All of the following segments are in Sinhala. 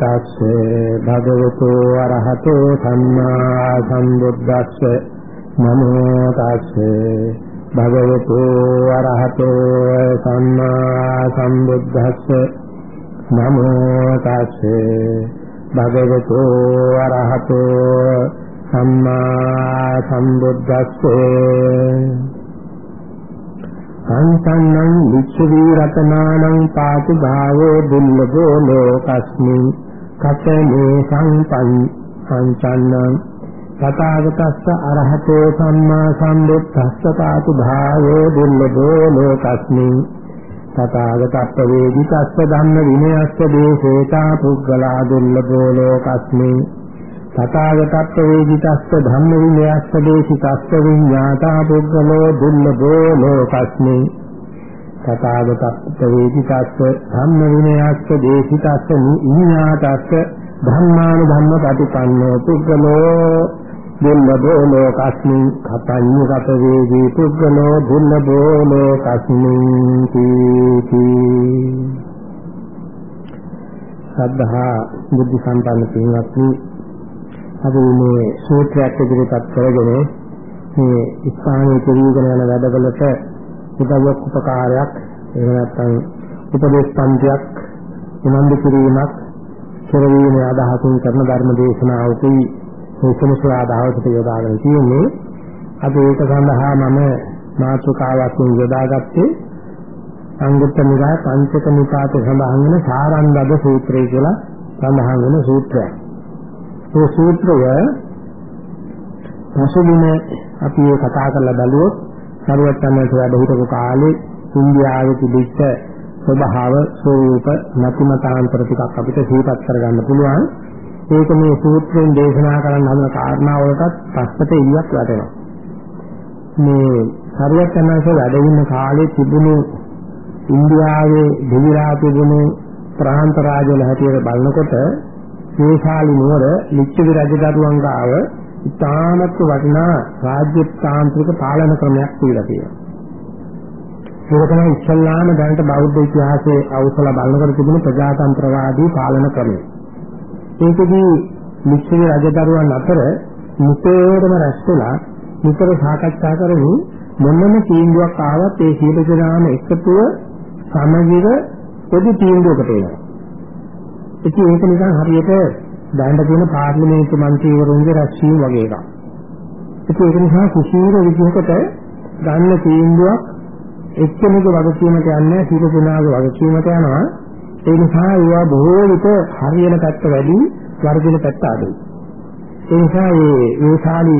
තස්සේ භගවතු අරහතෝ සම්මා සම්බුද්දස්ස නමෝ තස්සේ භගවතු අරහතෝ සම්මා සම්බුද්දස්ස නමෝ තස්සේ භගවතු අරහතෝ සම්මා සම්බුද්දස්සේ සංසන්නං විච්ඡවි රතනානං පාති භාවෝ දුල්ලභෝ ලෝකස්මින් කතමේ සංපං සංසන්නං තථාගතස්ස අරහතෝ සම්මා සම්බුද්දස්ස පාති භාවෝ දුල්ලභෝ ලෝකස්මින් තථාගතස්ස වේදිතස්ස ධම්ම විනයස්ස දේශේතා පුද්ගලා දුල්ලභෝ ලෝකස්මින් තථාගතත්ව වේදිතස්ස ධම්ම විනයස්ස දේශිතස්ස විඤ්ඤාතා පුද්ගලෝ දුර්ලභෝ ලෝකස්මි. තථාගතත්ව වේදිතස්ස ධම්ම විනයස්ස දේශිතස්ස විඤ්ඤාතස්ස ධම්මාන ධම්ම පටිපන්නෝ පුද්ගලෝ. දුර්ලභෝ ලෝකස්මි කතඤ්ඤ කත වේදී පුද්ගලෝ දුර්ලභෝ ලෝකස්මි තීති. සද්ධා බුද්ධ සම්පන්න පින්වත්නි අපි මේ සූත්‍රයක් ඉදිරිපත් කරගෙන මේ ස්ථානයේ කෙරීගෙන යන වැඩවලට උදව්වක් උපකාරයක් එහෙම නැත්නම් උපදේශ පන්තියක් උනන්දු කිරීමක් කෙරවීමේ අදහසින් කරන ධර්ම දේශනාවකයි මේ සමුසලා දහවකට යොදාගෙන තියෙන්නේ අපි ඒක සඳහා මම මාතෘකාවකින් යොදාගත්තේ අංගුත්තර නිකාය පංචක නිපාතේ සඳහන් වෙන සාරංගද සූත්‍රය කියලා සඳහන් වෙන සූත්‍රයක්. ඒ සූත්‍රය පසුබිම අපි ඒ කතා කරලා බලුවොත් සරුවත්තරන්ට වැඩ හිටපු කාලේ ඉන්දියාවේ තිබිච්ච ස්වභාව ස්වරූප නැතිමතාන්තර ටිකක් අපිට සිහිපත් කරගන්න පුළුවන්. ඒක මේ සූත්‍රයෙන් දේශනා කරන්න හදන කාරණා වලටත් පස්සට ඉලියක් වැටෙනවා. මේ සරුවත්තරන්ට වැඩ ඉන්න කාලේ තිබුණු ඉන්දියාවේ දෙවිලා තිබුණු ප්‍රාන්ත රාජවල හැටියට බලනකොට ශේෂාලි නුවර ලිච්ඡවි රජදරුවන් ගාව ඉතාමත් වටිනා රාජ්‍ය තාන්ත්‍රික පාලන ක්‍රමයක් තියලා තියෙනවා. ඒක තමයි ඉස්ලාම දැනට බෞද්ධ ඉතිහාසයේ අවසල බලනකොට තිබුණු ප්‍රජාතන්ත්‍රවාදී පාලන ක්‍රමය. ඒකදී ලිච්ඡවි රජදරුවන් අතර නිතරම රැස් වෙලා නිතර සාකච්ඡා කරමින් මොනම තීන්දුවක් ආවත් ඒ සියලු දෙනාම එකතුව සමගිව පොදු තීන්දුවකට එනවා. ඉතින් ඒක නිකන් හරියට දැනට තියෙන පාර්ලිමේන්තු මන්ත්‍රීවරුන්ගේ රැස්වීම වගේ එකක්. ඉතින් ඒක නිසා කුසීර විදිහකට ගන්න තීන්දුවක් එක්කෙනෙකුගේ වගකීමට යන්නේ සියලු දෙනාගේ වගකීමට යනවා. ඒ නිසා ඒවා බොහෝ විට හරියන පැත්ත වැඩි වර්ධින පැත්ත අඩුයි. ඒ නිසා මේ වේශාලි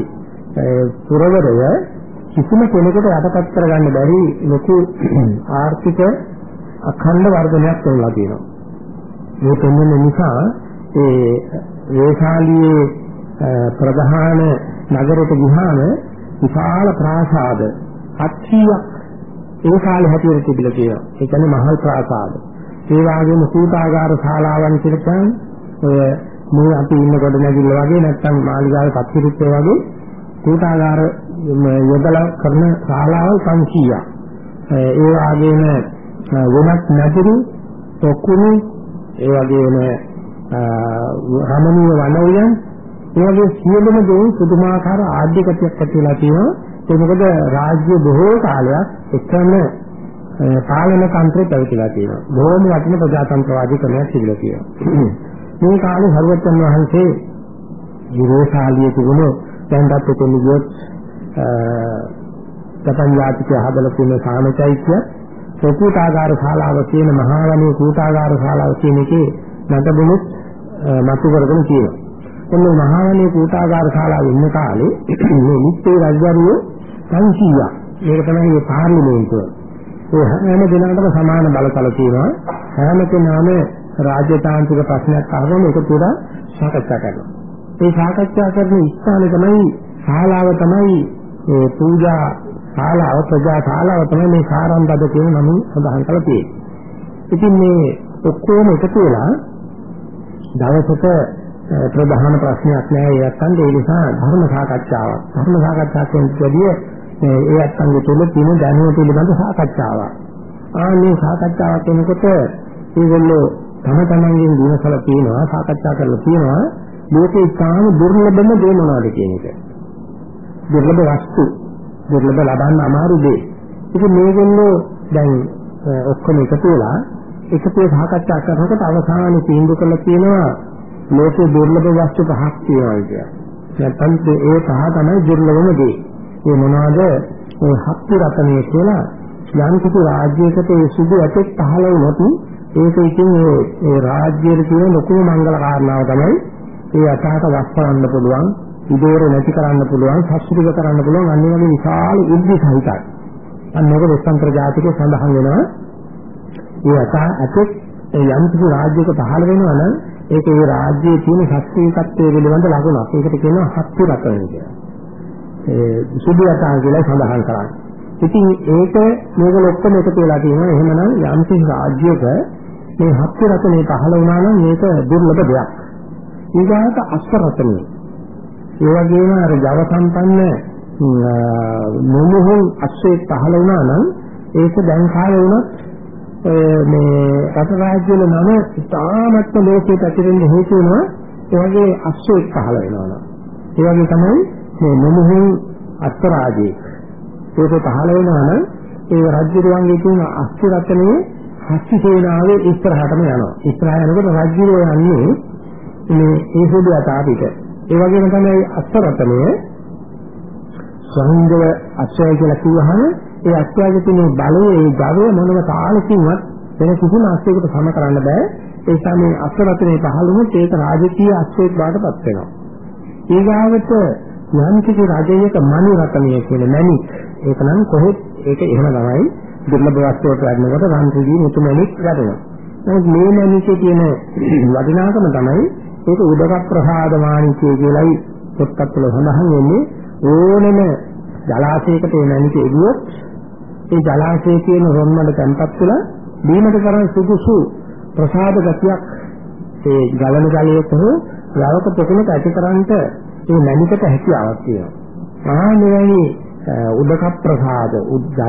පුරවරය කිසිම කෙනෙකුට යටපත් කරගන්න බැරි ලොකු ආර්ථික අඛණ්ඩ වර්ධනයක් වෙලා තියෙනවා. මේ පෙන්වන නිසා ඒ වේශාලියේ ප්‍රධාන නගරයට ගියාම විශාල ප්‍රාසාද 700ක් ඒ කාලේ හැටියට තිබිලා තියෙනවා. ඒ කියන්නේ මහල් ප්‍රාසාද. ඒ වගේම සූතාගාර ශාලාවන් කියලා කියන්නේ ඔය මේ අපි ඉන්න කොට නැගිල්ල වගේ නැත්නම් මාලිගාවේ පත්තිරිත්තේ වගේ සූතාගාර යොදලා කරන ශාලාවල් 500ක්. ඒ වගේම වෙනත් නැතිරු පොකුණු ඒ වගේම රමණීය වනෝයන් ඒ වගේ සියලුම දේ පුදුමාකාර ආධ්‍යිකත්වයක් ඇති වෙලා තියෙනවා. ඒ මොකද රාජ්‍ය බොහෝ කාලයක් එකම පාලන තන්ත්‍රය පැවතිලා තියෙනවා. බොහෝම වටින ප්‍රජාතන්ත්‍රවාදී ක්‍රමයක් තිබිලා තියෙනවා. මේ කාලේ හරුවචන් වහන්සේ විරෝධාලිය තිබුණු දැන්වත් එතන ගියොත් ජපන් යාතිකය හදලා තියෙන සාමචෛත්‍ය සෝකූටාගාර ශාලාව කියන මහා වනේ කූටාගාර ශාලාව කියන එකේ නටබුනුත් මතු කරගෙන තියෙනවා. එන්න මහා වනේ කූටාගාර ශාලාවේ ඉන්න කාලේ මේ නිත්‍ය රජදරුවෝ 500ක්. මේක තමයි මේ පාර්ලිමේන්තුව. ඒ හැම දිනකටම සමාන බලතල තියෙනවා. හැම කෙනාම රාජ්‍යතාන්ත්‍රික ප්‍රශ්නයක් අහගෙන ඒක පුරා සාකච්ඡා කරනවා. ඒ සාකච්ඡා කරන ස්ථානේ තමයි ශාලාව තමයි ඒ පූජා ශාලාව ප්‍රජා ශාලාව තමයි මේ කාරම්බද කියන නමින් සඳහන් කරලා තියෙන්නේ. ඉතින් මේ ඔක්කොම එකතු වෙලා දවසක ප්‍රධාන ප්‍රශ්නයක් නෑ ඒ අත්තන්ට ඒ නිසා ධර්ම සාකච්ඡාවක්. ධර්ම සාකච්ඡාවක් කියනදී ඒ අත්තන්ගේ තුල තියෙන දැනුම පිළිබඳ සාකච්ඡාවක්. ආන්නේ සාකච්ඡාවක් වෙනකොට ඒගොල්ලෝ තම තමන්ගෙන් දිනසලා තියෙනවා සාකච්ඡා කරලා තියෙනවා ලෝකේ ඉතාම දුර්ලභම දේ මොනවද කියන එක. දුර්ලභ වස්තු දුර්ලභ ලබන්න අමාරු දේ. ඉතින් මේගොල්ලෝ දැන් ඔක්කොම එකතු වෙලා එකතු සාකච්ඡා කරනකොට අවසානයේ තීන්දුව කළා කියනවා ලෝකේ දුර්ලභ වස්තු පහක් තියෙනවා කියලා. නැත්නම් ඒ පහ තමයි දුර්ලභම දේ. ඒ මොනවාද? ඒ හත්ති රතනය කියලා යම් කිසි රාජ්‍යයකට ඒ සුදු ඇතෙක් පහළ වුණොත් ඒක ඉතින් ඒ ඒ රාජ්‍යයේ තියෙන ලොකුම මංගල කාරණාව තමයි ඒ අතහට වස්පරන්න පුළුවන්, ඉදේර නැති කරන්න පුළුවන්, සස්ත්‍රික කරන්න පුළුවන් අනිත් වගේ විශාල ඉර්ධි සහිතයි. අන්න ඒක වෙස්සන්ත්‍ර ජාතිකේ සඳහන් වෙනවා. ඒ අත ඇතෙක් යම් කිසි රාජ්‍යයක පහළ වෙනවා නම් ඒක ඒ රාජ්‍යයේ තියෙන ශක්තිකත්වයේ පිළිබඳ ලකුණක්. ඒකට කියනවා හත්ති රතනය කියලා. ඒ සුදු යතා කියලා සඳහන් කරන්නේ. ඉතින් ඒක මේක ඔක්කොම එකතු වෙලා තියෙනවා. එහෙමනම් යම් කිසි රාජ්‍යයක මේ හත්ති රතනේ පහළ වුණා නම් මේක දුර්ලභ දෙයක්. ඊගාට අස්ස රතනේ. ඒ වගේම අර ජව සම්පන්න මොමුහුන් අස්සේ පහළ වුණා නම් ඒක දැන් කාලේ වුණත් මේ රට රාජ්‍ය වල නම ඉතාමත්ම ලෝකයේ පැතිරෙන්න හේතු වෙනවා. ඒ වගේ අශ්වයෙක් පහළ වෙනවා ඒ වගේ තමයි මේ මොමුහුන් අස්තරාජේ ඒක පහළ වෙනවා නම් ඒ රාජ්‍යරුවන්ගේ තියෙන අස්ති රත්නයේ හස්ති සේනාවේ ඉස්සරහටම යනවා. ඉස්සරහ යනකොට රාජ්‍යරුවෝ යන්නේ මේ ඒ සුදු අතාපිට. ඒ වගේම තමයි අස්තරත්නය. සංගව අශ්වය කියලා කිව්වහම ඒ අත්‍යවශ්‍ය තියෙන බලය ඒ ජවය මොනම තාලකින්වත් වෙන කිසිම අශ්වයකට සම කරන්න බෑ. ඒ තමයි අස්වරතනේ පහළුනොත් ඒක රාජකීය අශ්වයක් බාටපත් වෙනවා. ඊගාවට යම් කිසි රජයක මනි රතනිය කියන මැණි. ඒක නම් කොහෙත් ඒක එහෙම තමයි දුර්ලභ වස්තුවට වැඩනකොට රන් රිදී මුතු මැණික් ගන්නවා නමුත් මේ මැණිකේ තියෙන වටිනාකම තමයි ඒක උදක ප්‍රසාද මාණිකය කියලායි පොත්පත්වල සඳහන් වෙන්නේ. ඕනෙම ජලාශයකට මේ මැණික එගියොත් ඒ ජලාශයේ තියෙන රොන්වල තැන්පත් වෙලා බීමට කරන සුදුසු ප්‍රසාද ගතියක් ඒ ගලන ජලයේ හෝ යවක පොකුණට ඇතිකරන්ට ඒ මැණිකට හැකියාවක් තියෙනවා. ආනෙවැනි උදක ප්‍රසාද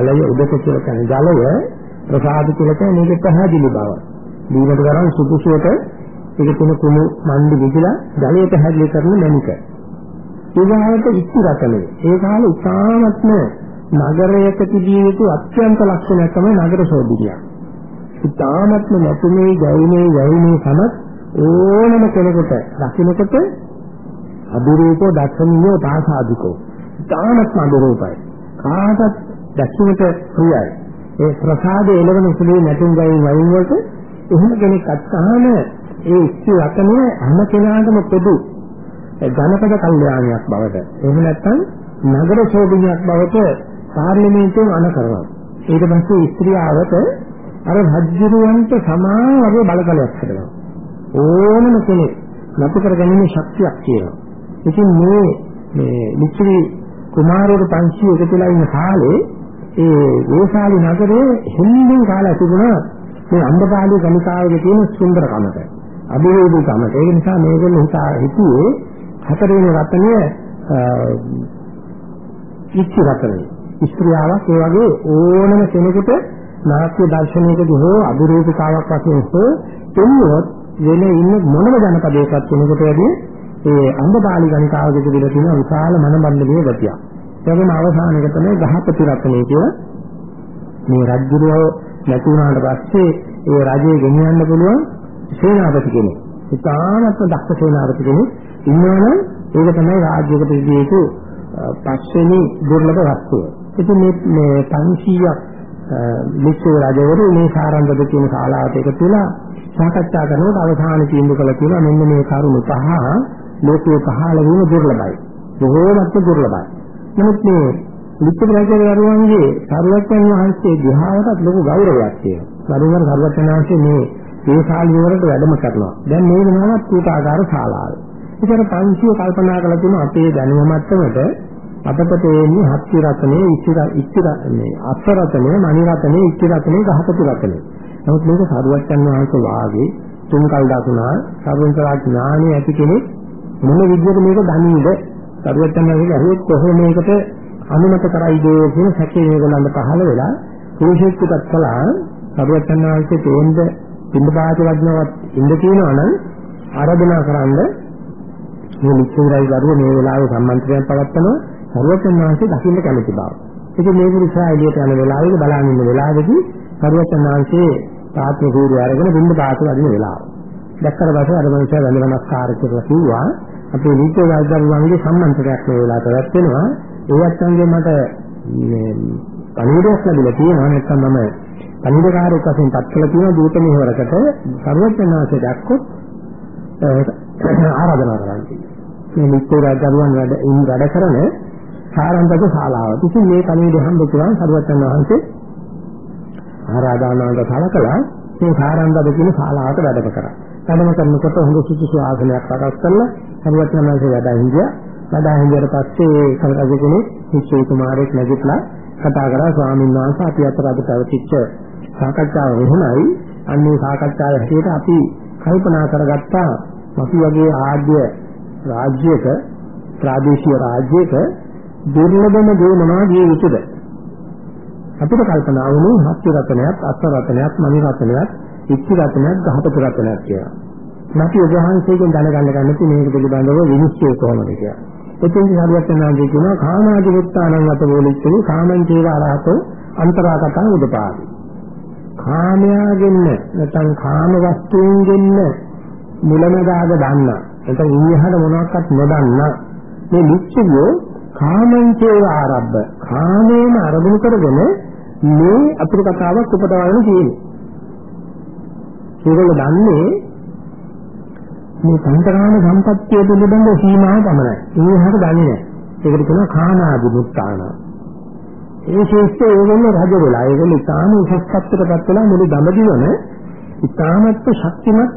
ජලය උදක කියලා කියන ජලය ප්‍රසාද කියලා කියන්නේ මේක පැහැදිලි බව. බීමට කරන සුදුසුවට ඒක තුන කුණු මණ්ඩි විදලා ජලය පැහැදිලි කරන මැණික. ඊගාවට ඉච්චි රතනේ. ඒ කාලේ ඉතාමත්ම නගරයක තිබිය යුතු අත්‍යන්ත ලක්ෂණයක් තමයි නගර ශෝභිතිය. ඉතාමත්ම නැතුමේ ගැයිනේ යයිනේ සමත් ඕනම කෙනෙකුට දකින්නකොට අදුරූපෝ දක්ෂණීයෝ පාසාදිකෝ. ඉතාමත්ම අදුරූපයි. කාටත් දැක්ීමට ප්‍රියයි. ඒ ප්‍රසාදයේ එළවෙන සුළුයි නැතුම් ගයින් වයින් වලට එහෙම කෙනෙක් අත්හාම ඒ ඉච්චි රතනය හැම කෙනාටම පොදු ජනපද කල්යාණයක් බවට එහෙම නැත්නම් නගර ශෝභනයක් බවට පාර්ලිමේන්තුවෙන් අන කරනවා. ඊට පස්සේ ස්ත්‍රියවට අර රජුරවන්ට සමාන වගේ බලකලයක් හදනවා. ඕනම කෙනෙක් නතු කරගැනීමේ ශක්තියක් තියෙනවා. ඉතින් මේ මේ මිත්‍රි කුමාරවරු 500 එකතුලා ඉන්න කාලේ ඒ වේශාලි නගරේ හින්දින් කාලය තිබුණා මේ අම්බපාලි ගණිකාවේ තියෙන සුන්දරකමට අභිවේදීකමට ඒ නිසා මේගොල්ලෝ හිතා හිතුවේ හතරවෙනි රත්නය ඉච්ඡ රත්නය ස්ත්‍රියාවක් ඒ වගේ ඕනම කෙනෙකුට නාට්‍ය දර්ශනයකදී හෝ අභිරූපකාවක් වශයෙන් හෝ තුන්වොත් වෙන ඉන්න මොනම ජනපදයකත් කෙනෙකුට වැඩි ඒ අන්ධබාලි ගණිකාවකදී තිබිලා තියෙන විශාල මනබන්ධනීය ගතියක්. ඒ වගේම අවසානයක තමයි ගහපති රත්නය කියලා මේ රජුරෝ නැති වුණාට පස්සේ ඒ රජේ ගෙනියන්න පුළුවන් සේනාපති කෙනෙක්. ඉතාමත්ම දක්ෂ සේනාපති කෙනෙක් ඉන්නවනම් ඒක තමයි රාජ්‍යයකට ඉදිරියට පස්වෙනි දුර්ලභ වස්තුව. ඉතින් මේ මේ 500ක් මිත්‍ර රජවරු මේ සාරංගද කියන ශාලාවට එකතු වෙලා සාකච්ඡා කරනකොට අවසාන තීන්දුව කළ තියෙනවා මෙන්න මේ කරුණු පහ ලෝකේ පහළ වීම දුර්ලභයි. බොහෝමත්ම දුර්ලභයි. නමුත් මේ මිත්‍ර රජවරුන්ගේ සරුවචන් වහන්සේ දිහාවටත් ලොකු ගෞරවයක් තියෙනවා. සරුවර සරුවචන් වහන්සේ මේ ඒ ශාලිය වලට වැඩම කරනවා. දැන් මේ වෙනවත් කූටාකාර ශාලාව. ඒතර 500 කල්පනා කරලා තියෙන අපේ දැනුම මට්ටමට අපට තේන්නේ හත්ති රතනේ ඉච්චි ඉච්චි මේ අත් රතනේ මණි රතනේ ඉච්චි රතනේ ගහපති රතනේ. නමුත් මේක සරුවච්චන් වහන්සේ වාගේ තුන් කල් දකුණා සරුවන්තලා ඥානෙ ඇති කෙනෙක් මොන විදිහට මේක දනීද සරුවච්චන් වහන්සේ අහුවෙත් කොහොම මේකට අනුමත කරයිද කියන සැකේ මේගොල්ලන්ට පහළ වෙලා පුරුෂයෙකුට කළා. සරුවච්චන් වහන්සේ තේන්ද පින්බාත වදිනවත් ඉන්න තියෙනවා නම් ආරාධනා කරන්න මේ ලිච්ඡවිරයි දරුවෝ මේ වෙලාවේ සම්මන්ත්‍රණයක් පවත්වනවා. සර්වඥ වහන්සේ දකින්න කැමති බව. ඉතින් මේ පුරුෂයා එළියට යන වෙලාවෙක බලන් ඉන්න වෙලාවෙදී සර්වඥ වහන්සේ තාත්ම කූරු අරගෙන බින්ද පාත වදින වෙලාව. දැක්කට පස්සේ අර මනුස්සයා වැඳ නමස්කාර කරලා කිව්වා අපේ ලිච්ඡවිරයි දරුවන්ගේ සම්මන්ත්‍රණයක් මේ වෙලාවට පැවැත්වෙනවා. ඒ අත්ංගේ මට මේ පණිවිඩයක් ලැබිලා තියෙනවා නැත්නම් මම පණිවිඩකාරයෙක් වශයෙන් පත් කළ තියෙන දූත මෙහෙවරකට සර්වඥ වහන්සේ දැක්කොත් ආරාධනා කරන්නේ. මේ නිත්‍ය රජදරුවන් වැඩ ඉන් වැඩ කරන සාරන්තක ශාලාව. ඉතින් මේ කණේදී හම්බ කරන් සරුවත්යන් වහන්සේ ආරාධනාවට සලකලා මේ සාරන්තක කියන ශාලාවට වැඩම කරා. වැඩම කරනකොට හොඳ සුසුසු ආසනයක් සකස් කරලා සරුවත්යන් වහන්සේ වැඩ හිඳියා. වැඩ හිඳියට පස්සේ කල්රජ කෙනෙක් හිච්චේ කුමාරයෙක් නැගිටලා කතා කරා ස්වාමීන් වහන්සේ අපි අතර අද පැවතිච්ච සාකච්ඡාව වෙනයි. අන්නේ සාකච්ඡාවේ හැටියට අපි කල්පනා කරගත්තා අපි වගේ ආද්‍ය රාජ්‍යයක ප්‍රාදේශීය රාජ්‍යයක දුර්ලභම දේ මොනවා දිය යුතුද අපිට කල්පනා වුණේ හත්ති රතනයක් අස්ස රතනයක් මණි රතනයක් ඉච්ඡි රතනයක් ගහපති රතනයක් කියලා. නැති ඔබවහන්සේගෙන් දැනගන්න ගන්න මේක පිළිබඳව විනිශ්චය කොහොමද කියලා. එතෙන් සරුවචනාදී කියනවා කාමාදි මුත්තානං අත වෝලිච්චේ කාමං චේව අරහතෝ අන්තරාගතං උදපාදි. කාමයාගෙන්න නැත්නම් කාම වස්තුන්ගෙන්න මුලමදාග දන්නා නැත්නම් ඊහාට මොනවත් නොදන්න මේ නිච්චියෝ කාමංචේව ආරබ්බ කාමේන අරමුණු කරගෙන මේ අතුරු කතාවක් උපදවගෙන තියෙන්නේ. ඒගොල්ලෝ දන්නේ මේ සංතරාණ සම්පත්තිය පිළිබඳ සීමාව පමණයි. ඊහාට දන්නේ නැහැ. ඒකට කියනවා කාමාදි මුත්තාන. ඒ ශේෂ්ඨ ඒගොල්ලෝ රජ වෙලා ඒගොල්ලෝ ඉතාම උසස් තත්ත්වයකටපත් වෙලා මුළු දඹදිවන ඉතාමත් ශක්තිමත්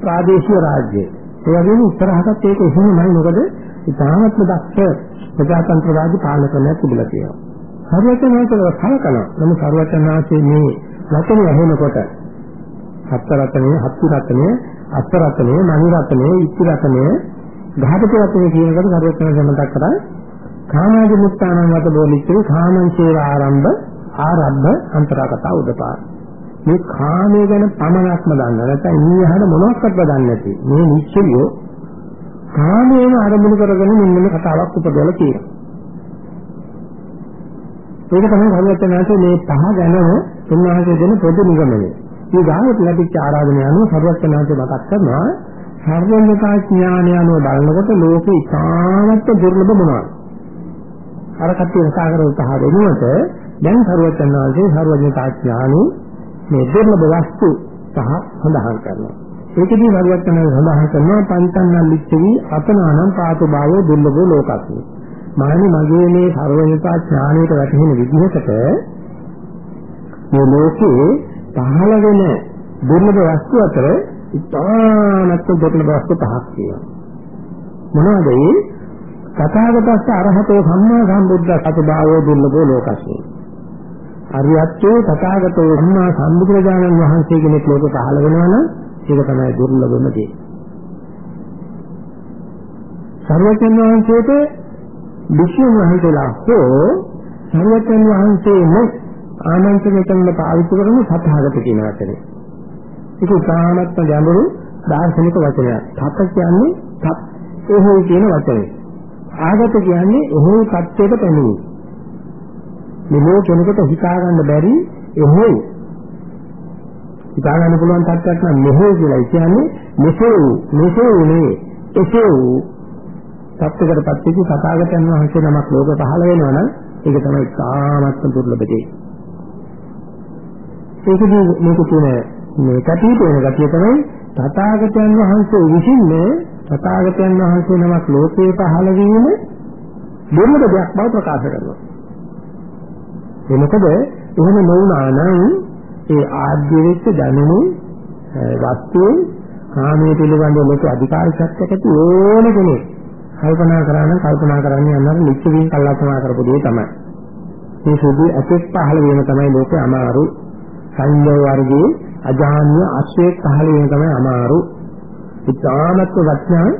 ප්‍රාදේශීය රාජ්‍යය. ඒ වගේම ඉස්සරහටත් ඒක එහෙමයි මොකද ඉතාමත්ම දක්ෂ ප්‍රජාතන්ත්‍රවාදී පාලකයෙක් තිබුණා කියලා. සර්වඥාන්සේව සලකන නම් සර්වඥාන්සේ මේ වචනේ ඇහෙනකොට හත් රත්නේ හත් රත්නේ අත් රත්නේ මනි රත්නේ ඉච්ඡ රත්නේ ගහපති රත්නේ කියනකොට සර්වඥාන්සේ මතක් කරා කාමාදි මුත්තානං වත බෝලිච්චේ කාමං සේව ආරම්භ ආරම්භ අන්තරාගත උදපාද. මේ කාමයේ ගැන පමණක්ම දන්න නැත්නම් ඊයහට මොනවත්වත් දන්නේ නැති. මේ නිශ්චයෝ කාමයේම ආරම්භ කරගෙන මෙන්න කතාවක් උපදවලා තියෙනවා. ඒක තමයි භගවතුනාගේ මේ පහ ගැන තුන්වහන්සේ දෙන පොදු නිගමනය. මේ ගාමට ලැබිච්ච ආරාධනය අනුව භගවතුනාගේ මතක් කරනවා සර්වඥතා ඥානය අනුව බලනකොට ලෝකේ ඉතාමත් දුර්ලභ මොනවද? අර කට්ටිය කතා කරලා උත්සාහ වෙනුවට දැන් සර්වඥාන්සේ සර්වඥතා ඥානෙ මේ දුර්ලභ වස්තු සහ සඳහන් කරනවා. ඒකදී වරියත්තන සඳහන් කරනවා පංචන්නල් ලිච්ඡවි අතනානම් පාතු භාවෝ දුර්ලභෝ ලෝකස්මි. මානි මගේ මේ සර්වඥතා ඥානයට වැටහෙන විදිහකට මේ ලෝකේ පහළ වෙන දුර්ලභ වස්තු අතර ඉතාමත් දුර්ලභ වස්තු පහක් තියෙනවා. මොනවද ඒ? තථාගතස්ස අරහතෝ සම්මා සම්බුද්ධ සතභාවෝ දුර්ලභෝ ලෝකස්මි. අරියත්තේ තථාගතෝ සම්මා සම්බුදුරජාණන් වහන්සේ කෙනෙක් ලෝකෙ පහළ වෙනවා නම් ඒක තමයි දුර්ලභම දේ. සර්වජන් වහන්සේට වික්ෂුන් වහන්සේලා හෝ සර්වජන් වහන්සේම ආනන්දයෙන් කරන පාවිච්චි කරන සතහාගත කියන වචනේ. ඒක උදාහරණයක් ගැඹුරු දාර්ශනික වචනයක්. තත් කියන්නේ තත් එහෙයි කියන වචනේ. ආගත කියන්නේ එහෙයි තත්ත්වයක පැමිණීම. මෙලෝ කෙනෙකුට හිතා ගන්න බැරි එහෙයි හිතා ගන්න පුළුවන් තත්ත්වයක් නම් මෙහෙ කියලා කියන්නේ මෙසේ මෙසේ නේ එසේ වූ තත්ත්වයකටපත් වෙච්ච සතාගතයන් වහන්සේ නමක් ලෝක පහළ වෙනවා නම් ඒක තමයි සාමත්ම දුර්ලභ දෙයක්. ඒකදී මේක කියන මේ කටයුතු වෙන ගතිය තමයි තථාගතයන් වහන්සේ විසින් තථාගතයන් වහන්සේ නමක් ලෝකේ පහළ වීම දුර්ලභ දෙයක් බව ප්‍රකාශ කරනවා. ඒ මොකද එහෙම නොවුනා නම් ඒ ආද්‍ය වෙච්ච දැනුමේ වස්තුවේ කාමයේ පිළිබඳව ලොකු අධිකාර ශක්තියක් ඇති ඕන කෙනෙක් කල්පනා කරා නම් කල්පනා කරන්නේ අන්නර ලිච්ඡවින් කල්පනා කරපු දේ තමයි. මේ සුදු ඇතෙක් පහළ වීම තමයි ලෝකේ අමාරු. සංයෝ වර්ගයේ අජාන්‍ය අශ්වේක් පහළ වීම තමයි අමාරු. ඉතාමත්ව වචන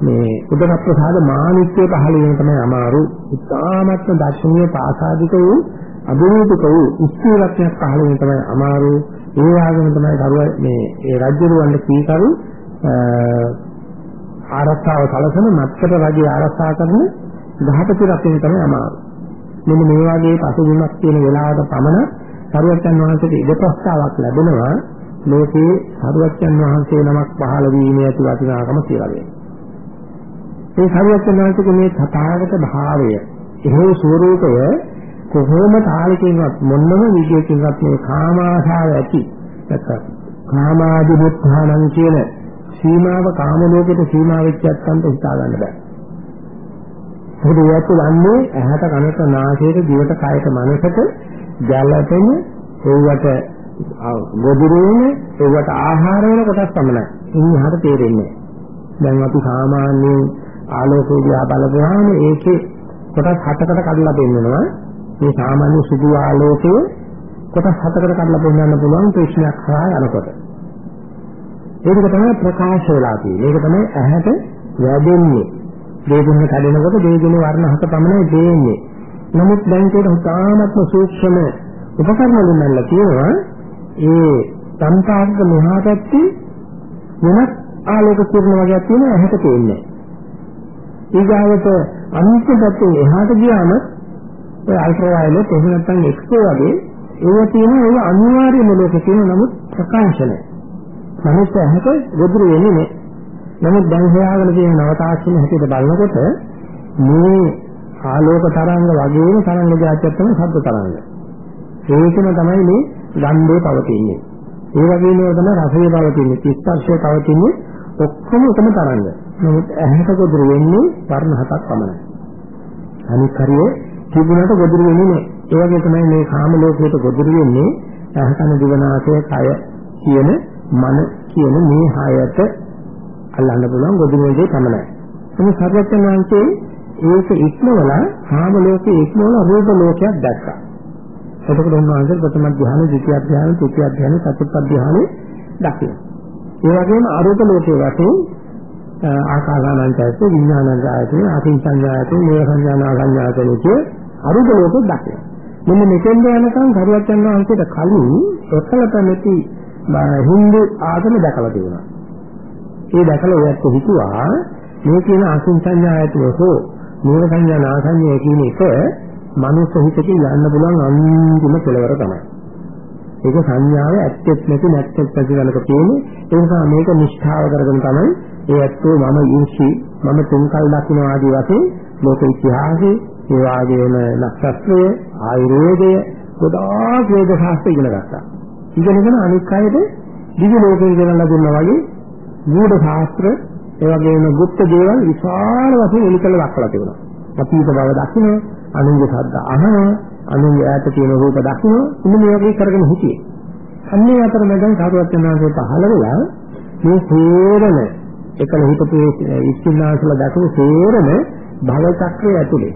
මේ උදක ප්‍රසාද මානිත්‍ය පහළ වීම තමයි අමාරු. ඉතාමත්ව දර්ශනීය පාසාදික වූ අභිරූපක වූ ස්ථීරත්වයක් පහළ වෙන තමයි අමාරු ඒ වගේම තමයි කරුව මේ ඒ රජුරවන්ට කීකරු ආරක්ෂාව සැලසෙන මත්තර රජය ආරක්ෂා කරන ගහපති රටේ තමයි අමාරු. මෙන්න මේ වගේ පසුබිමක් තියෙන වෙලාවට පමණ සරුවච්චන් වහන්සේට ඉඩ ප්‍රස්තාවක් ලැබෙනවා ලෝකේ සරුවච්චන් වහන්සේ නමක් පහළ වීමේ ඇති වටිනාකම කියලා දෙනවා. ඒ සරුවච්චන් වහන්සේගේ මේ තථාගත භාවය, එහෙම ස්වરૂපය කොහොම තාලකින්වත් මොන්නම විදියකින්වත් මේ කාමාශාව ඇති නැත්නම් කාමාදි බුද්ධානං කියන සීමාව කාම ලෝකෙට සීමා වෙච්ච නැත්නම් හිතා ගන්න බෑ. මොකද ඒත් ලන්නේ ඇහැට කනට නාසයට දිවට කයට මනසට ගැළපෙන ඒවට ගොදුරු වෙන ඒවට ආහාර වෙන කොටස් පමණයි. ඉන්නේ හරියට තේරෙන්නේ. දැන් අපි සාමාන්‍යයෙන් ආලෝකය දිහා බලපුවාම ඒකේ කොටස් හතකට කඩලා පෙන්නනවා. මේ සාමාන්‍ය සුදු ආලෝකය කොටස් හතකට කඩලා පෙන්වන්න පුළුවන් ප්‍රශ්නයක් හරහා යනකොට. ඒක තමයි ප්‍රකාශ වෙලා තියෙන්නේ. ඒක තමයි ඇහැට වැදෙන්නේ. දේගුණ කඩනකොට දේගුණ වර්ණ හත පමණයි දෙන්නේ. නමුත් දැන් ඒක උතාමත්ම සූක්ෂම උපකරණ දුන්නලා තියෙනවා. ඒ සංපාදක මෙහා පැත්තේ වෙනත් ආලෝක කිරණ වගේක් තියෙන ඇහැට පේන්නේ. ඊගාවට අනිත් පැත්තේ එහාට ගියාම ඒ අල්ට්‍රාවයලට් එහෙම නැත්නම් එක්ස්රේ වගේ ඒවා තියෙන ඒවා අනිවාර්යම ලෝකේ තියෙන නමුත් ප්‍රකාශනයි. මනුස්ස ඇහැට ගොදුරු වෙන්නේ නැහැ. නමුත් දැන් හොයාගෙන තියෙන නව තාක්ෂණ හැටියට බලනකොට මේ ආලෝක තරංග වගේම තරංග જાතියක් තමයි ශබ්ද තරංග. ඒකම තමයි මේ ගන්ධේ පවතින්නේ. ඒ වගේම තමයි රසයේ පවතින්නේ, ස්පර්ශයේ පවතින්නේ ඔක්කොම එකම තරංග. නමුත් ඇහැට ගොදුරු වෙන්නේ වර්ණ හතක් පමණයි. අනිත් හරිය තිබුණට ගොදුරු වෙන්නේ නැහැ. ඒ වගේ තමයි මේ කාම ලෝකයට ගොදුරු වෙන්නේ ඇහැකන දිවනාසය කය කියන මන කියන මේ හයට අල්ලන්න පුළුවන් ගොදුරු වෙන්නේ පමණයි. එතන සර්වඥ වහන්සේ ඒක ඉක්මවලා කාම ලෝකේ ඉක්මවලා රූප ලෝකයක් දැක්කා. එතකොට උන්වහන්සේ ප්‍රථම ධ්‍යාන, ද්විතිය ධ්‍යාන, තෘතිය ධ්‍යාන, චතුර්ථ ධ්‍යාන දකිනවා. ඒ වගේම අරූප ලෝකයේ වශයෙන් ආකාසානංචයත විඥානංචයත අතින් සංඥායත මේ සංඥානා සංඥායතන කිය අරූප ලෝකෙ දකිනවා. මෙන්න මෙතෙන්ද යනකම් සරුවචන් වහන්සේට කලින් එකලත නැති හින්දු ආගම දැකලා තියෙනවා. ඒ දැකලා ඔයත් හිතුවා මේ කියන අසුන් සංඥායතන හෝ මූල සංඥා නාසඤ්ඤය කියන එක මනුස්ස හිතකින් යන්න පුළුවන් අන්තිම කෙලවර තමයි. ඒක සංඥාව ඇත්තෙත් නැති නැත්තෙත් ප්‍රතිවලක තියෙන්නේ. ඒ නිසා මේක නිෂ්ඨාව කරගෙන තමයි ඒ ඇත්තෝ මම ඉන්සි මම තුන්කල් දකින්න ආදී වශයෙන් ලෝක ඉතිහාසයේ ඒ වගේම නක්ෂත්‍රය ආයුර්වේදය ගොඩාක් වේද ශාස්ත්‍ර ඉගෙන ගත්තා. ඉගෙනගෙන අනික් අයට දිවි ලෝකේ ඉගෙන ලැබුණා වගේ මූඩ ශාස්ත්‍ර ඒ වගේම গুপ্ত දේවල් විශාල වශයෙන් එලිකල දක්වලා තිබුණා. අතීත බව දකින්න, අනුන්ගේ ශබ්ද අහන, අනුන්ගේ ඈත තියෙන රූප දකින්න, ඉන්න මේ වගේ කරගෙන හිටියේ. අන්නේ අතර මැදන් සාරවත් වෙනාගේ පහළ වෙලා මේ සේරම එකල හිතපු ඉස්සින්නාසල දක්වපු සේරම භව චක්‍රය ඇතුලේ.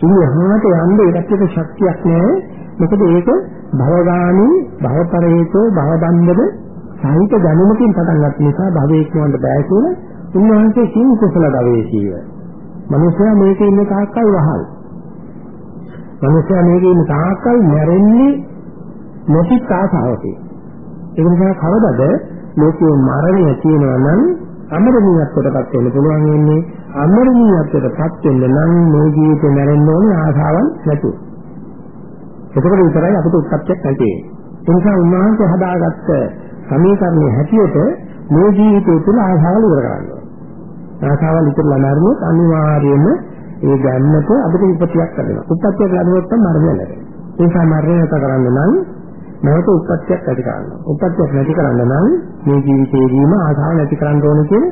ඉන්නහාට යන්නේ ඒකට ශක්තියක් නැහැ. මොකද ඒක භවගාමී, භවපරේතෝ, භවබන්ධන සාහිත්‍ය දැනුමකින් පටන් ගන්න නිසා භවයේ කියවන්න බෑ කියලා උන්වහන්සේ කිව් කුසල ගවේෂීව. මිනිසයා මේකේ ඉන්න තාක්කල් වහල්. මිනිසයා මේකේ ඉන්න තාක්කල් මැරෙන්නේ නැති ආසාවකේ. ඒ නිසා කවදද ලෝකයේ මරණය තියෙනවා නම් අමරණීයත්වයටපත් වෙන්න පුළුවන් වෙන්නේ අමරණීයත්වයටපත් වෙන්න නම් මේ ජීවිතේ මැරෙන්න ඕනේ ආසාවන් නැතුව. එතකොට විතරයි අපිට උත්පත්තියක් නැති වෙන්නේ. ඒ නිසා උන්වහන්සේ හදාගත්ත සමීකරණයේ හැටියට මේ ජීවිතය තුළ ආශාවල් ඉවර කරන්න ඕනේ. ආශාවල් ඉතුරුලා නැරුණොත් අනිවාර්යයෙන්ම ඒ ගන්නට අපිට උපතියක් ලැබෙනවා. උපතියක් ලැබුණොත් තමයි මරණය ලැබෙන්නේ. ඒ නිසා මරණය නැත කරන්න නම් නැවත උපතියක් ඇති කරන්න. උපතියක් නැති කරන්න නම් මේ ජීවිතේදීම ආශාව නැති කරන්න ඕනේ කියන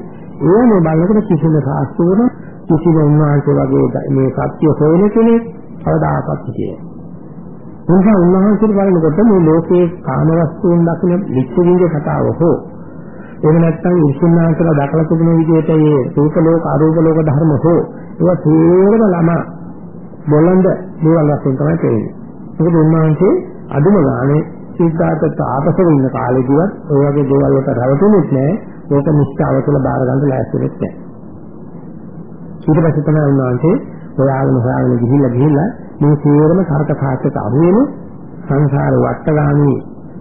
ඒ මේ බලනකොට කිසිම සාස්ත්‍රවල කිසිම උන්වහන්සේ වගේ මේ සත්‍ය හොයන කෙනෙක් කවදාකවත් කියන්නේ නිසා උන්වහන්සේට බලනකොට මේ ලෝකයේ කාම වස්තුන් දකින විච්ඡේදයේ කතාව හෝ එහෙම නැත්නම් ඉර්ෂුනාන්තලා දකලා තිබුණ විදිහට මේ රූප ලෝක අරූප ලෝක ධර්ම හෝ ඒවා තේරම ළම බොළඳ දේවල් වශයෙන් තමයි තේරෙන්නේ. මොකද උන්වහන්සේ අදුම ගානේ සිද්ධාර්ථ තාපසව ඉන්න කාලේදීවත් ඔය වගේ දේවල් වලට රැවටුනේත් නැහැ. ඒක නිෂ්ඨාව තුළ බාර ගන්න ලෑස්තිනෙත් නැහැ. ඊට පස්සේ තමයි උන්වහන්සේ හොයාගෙන හොයාගෙන ගිහිල්ලා ගිහිල්ලා මේ සියරම කරක සාක්ෂිත අහුවෙන සංසාර වට්ටගාමී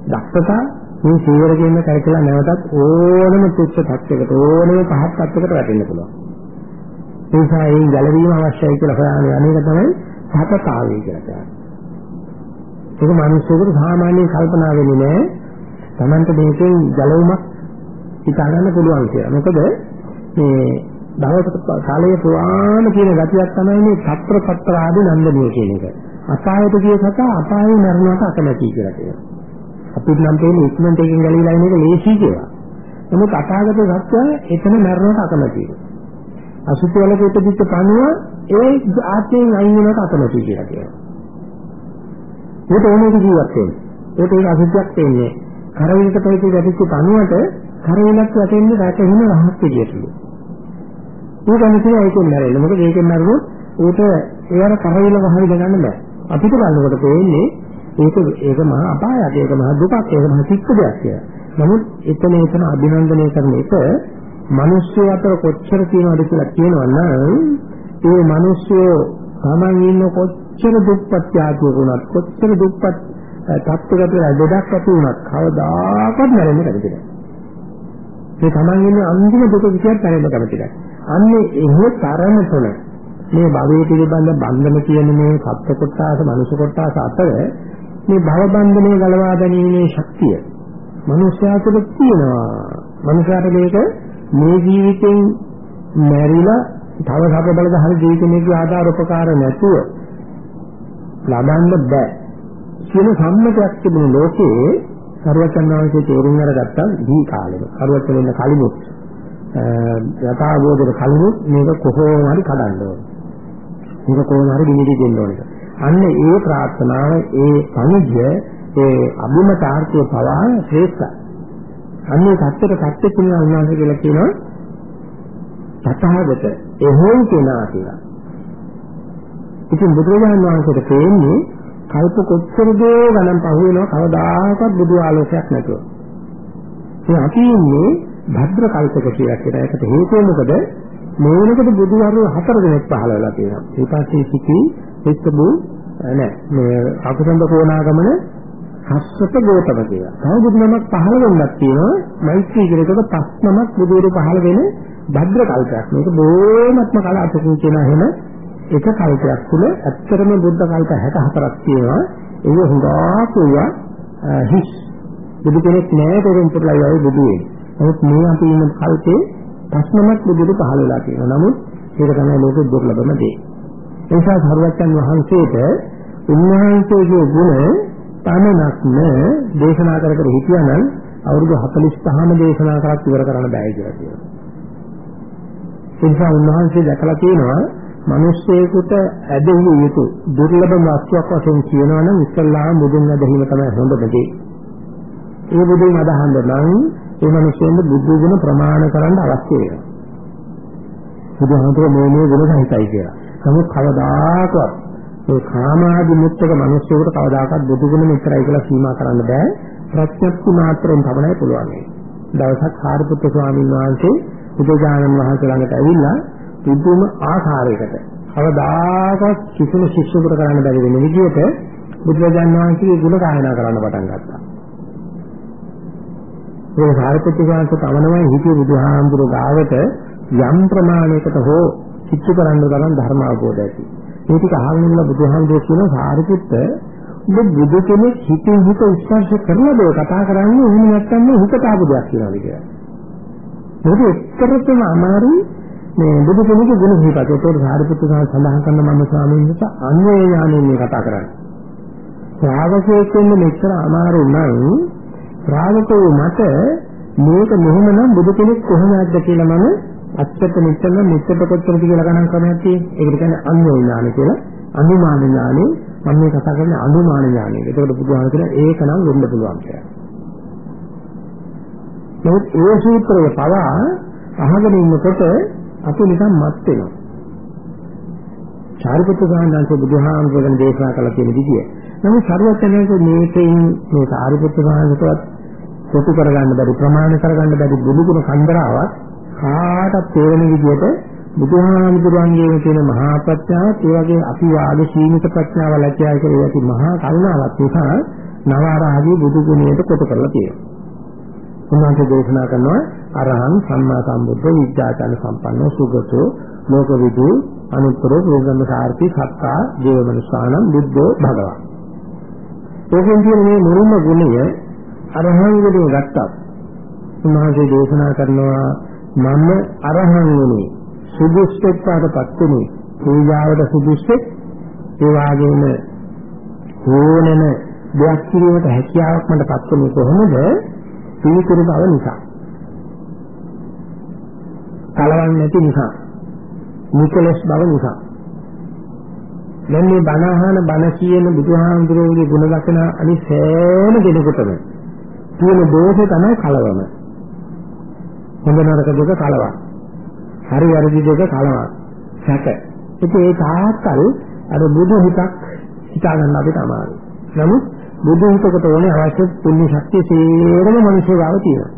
දක්ෂතා මේ සීවර කියන කරකලා නැවතත් ඕනම තුච්ච තත්යකට ඕනම පහත් තත්යකට වැටෙන්න පුළුවන්. ඒ නිසා ඒ ගැළවීම අවශ්‍යයි කියලා හොයන්නේ අනේක තමයි සතතාවය කියලා කියන්නේ. ඒක මිනිස්සුන්ට සාමාන්‍ය කල්පනා වෙන්නේ නැහැ. Tamanta මේකෙන් ගැලවීමක් හිතා ගන්න පුළුවන් කියලා. මොකද මේ දවසක කාලයේ පුරාණ කියන ගතියක් තමයි මේ తත්‍ර తත්‍ර ආදී නන්දනිය කියන එක. අපායට ගිය සතා අපායේ මරණයට අකමැති කියලා කියනවා. අපිට නම් තේන්නේ ඉක්මනට එකකින් ගැලවිලා ඉන්න එක ලේසි කියලා. නමුත් අපාගත සත්‍ය එතන මරණයට අකමැති. අසුචි වලක උපදිච්ච පණුව ඒ ආත්මයෙන් අයින් වෙනවට අකමැති කියලා කියනවා. ඒක ඕනෙක ජීවත් වෙන්නේ. ඒක ඒක අසුචියක් වෙන්නේ. කරවිලට පයිති ගැටිච්ච පණුවට කරවිලක් වැටෙන්නේ රැකෙන රහස් විදියට. ඒක අනිතේ ඒකෙන් මැරෙන්න. මොකද ඒකෙන් මැරුණොත් ඌට ඒවට කරවිල වහවි ගන්න බෑ. අපිට බලනකොට තේන්නේ ඒක ඒක මහා අපායක් ඒක මහා දුකක් ඒක මහා චිත්ත දෙයක් කියලා. නමුත් එතන එතන අභිනන්දනය කරන එක මිනිස්සු අතර කොච්චර තියෙනවද කියලා කියනවනම් ඒ මිනිස්සු තමන් ඉන්න කොච්චර දුක්පත් යාතිය වුණත් කොච්චර දුක්පත් තත්ත්වයකට දෙඩක් ඇති වුණත් කවදාකවත් නැරෙන්නේ කැමති නැහැ. මේ තමන් ඉන්න අන්තිම දුක විදියට පැනෙන්න කැමති නැහැ. අන්නේ එහෙ තරමටම මේ භවයේ පිළිබඳ බන්ධන කියන මේ සත්‍ය කොටස, මනුෂ්‍ය කොටස අතර මේ භව බන්ධනය ගලවා ගැනීමේ ශක්තිය මනුෂ්‍යයා තුළ තියෙනවා. මනුෂ්‍යයාට මේක මේ ජීවිතෙන් මැරිලා තව සැප බලද හරි ජීවිතේ ආධාර උපකාර නැතුව ලබන්න බෑ. කියන සම්මතයක් තිබුණු ලෝකේ සර්වචන්නාංශයේ තේරුම් අරගත්තා දී කාලෙම. සර්වචන් වෙන කලිමුත් යථාබෝධයට කලිමුත් මේක කොහොම හරි කඩන්න ඕනේ. මේක කොහොම හරි නිමිති දෙන්න ඕනේ. අන්න ඒ ප්‍රාර්ථනාව ඒ පණිජය ඒ අභිමතාර්ථය පවා ශ්‍රේෂ්ඨයි. අන්නේ සත්‍යට සත්‍ය කියන උන්වහන්සේ කියලා කියනවා තථාගත එහෙම කෙනා කියලා. ඉතින් බුදුරජාණන් වහන්සේට තේන්නේ කල්ප කොච්චර දෝ ගණන් පහු වෙනවා කවදාකවත් බුදු ආලෝකයක් නැතුව. ඒ අපි ඉන්නේ භද්‍ර කල්පක කියලා කියන එකට හේතුව මොකද? මේනකට බුදුහරු හතර දෙනෙක් පහළ වෙලා තියෙනවා. ඊපස්සේ සිටි එක්කබු නෑ මේ අකුසන්ද කෝණාගමන හස්සත ගෝතම කියලා. තව බුදු නමක් පහළ වෙන්නක් තියෙනවා. මෛත්‍රී කියන එකට පස් නමක් බුදුරු පහළ වෙන භද්‍ර කල්පයක්. මේක බොහොමත්ම කලාතුරකින් කියන එහෙම එක කල්පයක් තුළ ඇත්තටම බුද්ධ කල්ප 64ක් තියෙනවා. ඒක හුඟා කියවා හිස් බුදු කෙනෙක් නෑ තේරුම් පුරලා යයි බුදු වෙන්නේ. නමුත් මේ අපි ඉන්න කල්පේ ප්‍රශ්නමත් බුදුරු පහළ වෙලා තියෙනවා. නමුත් ඒක තමයි ලෝකෙ දුර්ලභම දේ. ඒ නිසා සරුවච්චන් වහන්සේට උන්වහන්සේගේ ගුණ පමණක්ම දේශනා කර කර හිටියානම් අවුරුදු 45ම දේශනා කරත් ඉවර කරන්න බෑ කියලා කියනවා. ඒ නිසා උන්වහන්සේ දැකලා තියෙනවා මිනිස්සෙකුට ඇදහිය යුතු දුර්ලභම වස්තුවක් වශයෙන් කියනවා නම් ඉස්සල්ලාම බුදුන් ඇදහිම තමයි හොඳම දේ. ඒ බුදුන් අදහන්න නම් ඒ මිනිස්සුන්ට බුදු ගුණ ප්‍රමාණ කරන්න අවශ්‍ය වෙනවා. බුදුහාමුදුරුවෝ මේ මේ ගුණ සහිතයි කියලා. නමුත් කවදාකවත් මේ කාමාදි මුත්තක මිනිස්සුන්ට කවදාකවත් බුදු ගුණ මෙච්චරයි කියලා සීමා කරන්න බෑ. ප්‍රඥප්ති මාත්‍රෙන් තමයි පුළුවන්. දවසක් සාරිපුත්‍ර ස්වාමීන් වහන්සේ බුදුජානන් වහන්සේ ළඟට ඇවිල්ලා පුදුම ආකාරයකට කවදාකවත් කිසිම ශිෂ්‍යයෙකුට කරන්න බැරි වෙන විදිහට බුදුරජාණන් වහන්සේගේ ගුණ ගායනා කරන්න පටන් ගත්තා. ඒ සාරිපුත්‍ර ස්වාමීන් තමනමයි හිතේ බුදුහාමුදුරුවෝ ගාවට යම් ප්‍රමාණයකට හෝ කිච්චු කරන්න තරම් ධර්ම අවබෝධ ඇති. මේ ටික අහගෙන ඉන්න බුදුහාමුදුරුවෝ කියන සාරිපුත්‍ර ඔබ බුදු කෙනෙක් හිතින් හිත ස්පර්ශ කරනද කතා කරන්නේ එහෙම නැත්නම් මේ හිතට ආපු දෙයක් කියලාද කියලා. ඒක එක්තරතම අමාරු මේ බුදු කෙනෙකුගේ ගුණ හිතට ඒතකොට සාරිපුත්‍ර සඳහන් කරන මම ස්වාමීන් වහන්සේ අන්වේ ඥානෙන් මේ කතා කරන්නේ. ශ්‍රාවකයෙක් වෙන්න මෙච්චර අමාරු නම් ශ්‍රාවකෝ මට මේක මෙහෙමනම් බුදු කෙනෙක් කොහොමද කියලා මම අච්චත මෙච්චර මෙච්චර කොච්චරද කියලා ගණන් කරනවා තියෙන්නේ. ඒකට කියන්නේ අන්‍ය ඥාන කියලා. අනුමාන ඥානෙ මම මේ කතා කරන්නේ අනුමාන ඥානෙ. ඒකට බුදුහාම කියන ඒක නම් වෙන්න පුළුවන් කියලා. නමුත් ඒ සූත්‍රය පවා අහගෙන ඉන්නකොට අපි නිකන් මත් වෙනවා. චාරිපුත්‍ර සාන්දාංශ බුදුහාමුදුරන් දේශනා කළ තියෙන විදිය. නමුත් සරුවචනයේ මේකෙන් මේ චාරිපුත්‍ර සාන්දාංශවත් කොටු කරගන්න බැරි ප්‍රමාණ කරගන්න බැරි බුදුගුණ කන්දරාවක් කාටත් තේරෙන විදිහට බුදුහාමුදුරන්ගේම තියෙන මහා ප්‍රඥාවත් ඒ වගේ අපි වාගේ සීමිත ප්‍රඥාව ලැබියා කියලා ඇති මහා කරුණාවක් නිසා නවාරාදී බුදු ගුණයට කොට කරලා තියෙනවා. උන්වහන්සේ දේශනා කරනවා අරහං සම්මා සම්බුද්ධ විද්‍යාචාර සම්පන්න සුගතෝ ලෝකවිදු අනුත්තර ප්‍රෝග්‍රම සාර්ථි සත්තා දේවමනුසානම් බුද්ධෝ භගවා. ඒකෙන් කියන මේ මුලින්ම ගුණය අරහං වලින් ගත්තා. උන්වහන්සේ දේශනා කරනවා මම අරහං වුණේ සුදුස්සෙක්ටපත් වුණේ පූජාවට සුදුස්සෙක් ඒ වගේම ඕනම දෙයක් කිරීමට හැකියාවක් මටපත් වුණේ කොහොමද? පිළිතුරු බව නිසා. කලවන්නේ නැති නිසා. නිකලස් බව නිසා. දැන් මේ බණ අහන බණ කියන බුදුහාමුදුරුවෝගේ ගුණ ලක්ෂණ අනිත් සෑම දෙයකටම තියෙන දෝෂය තමයි කලවම. හොඳ නරක දෙක කලවක්. හරි වැරදි දෙක කලවක්. සැක. ඉතින් ඒ තාක්කල් අර බුදු හිතක් හිතා ගන්න අපිට අමාරුයි. නමුත් බුදු හිතකට ඕනේ අවශ්‍ය පුණ්‍ය ශක්තිය සේරම මිනිස්සු ගාව තියෙනවා.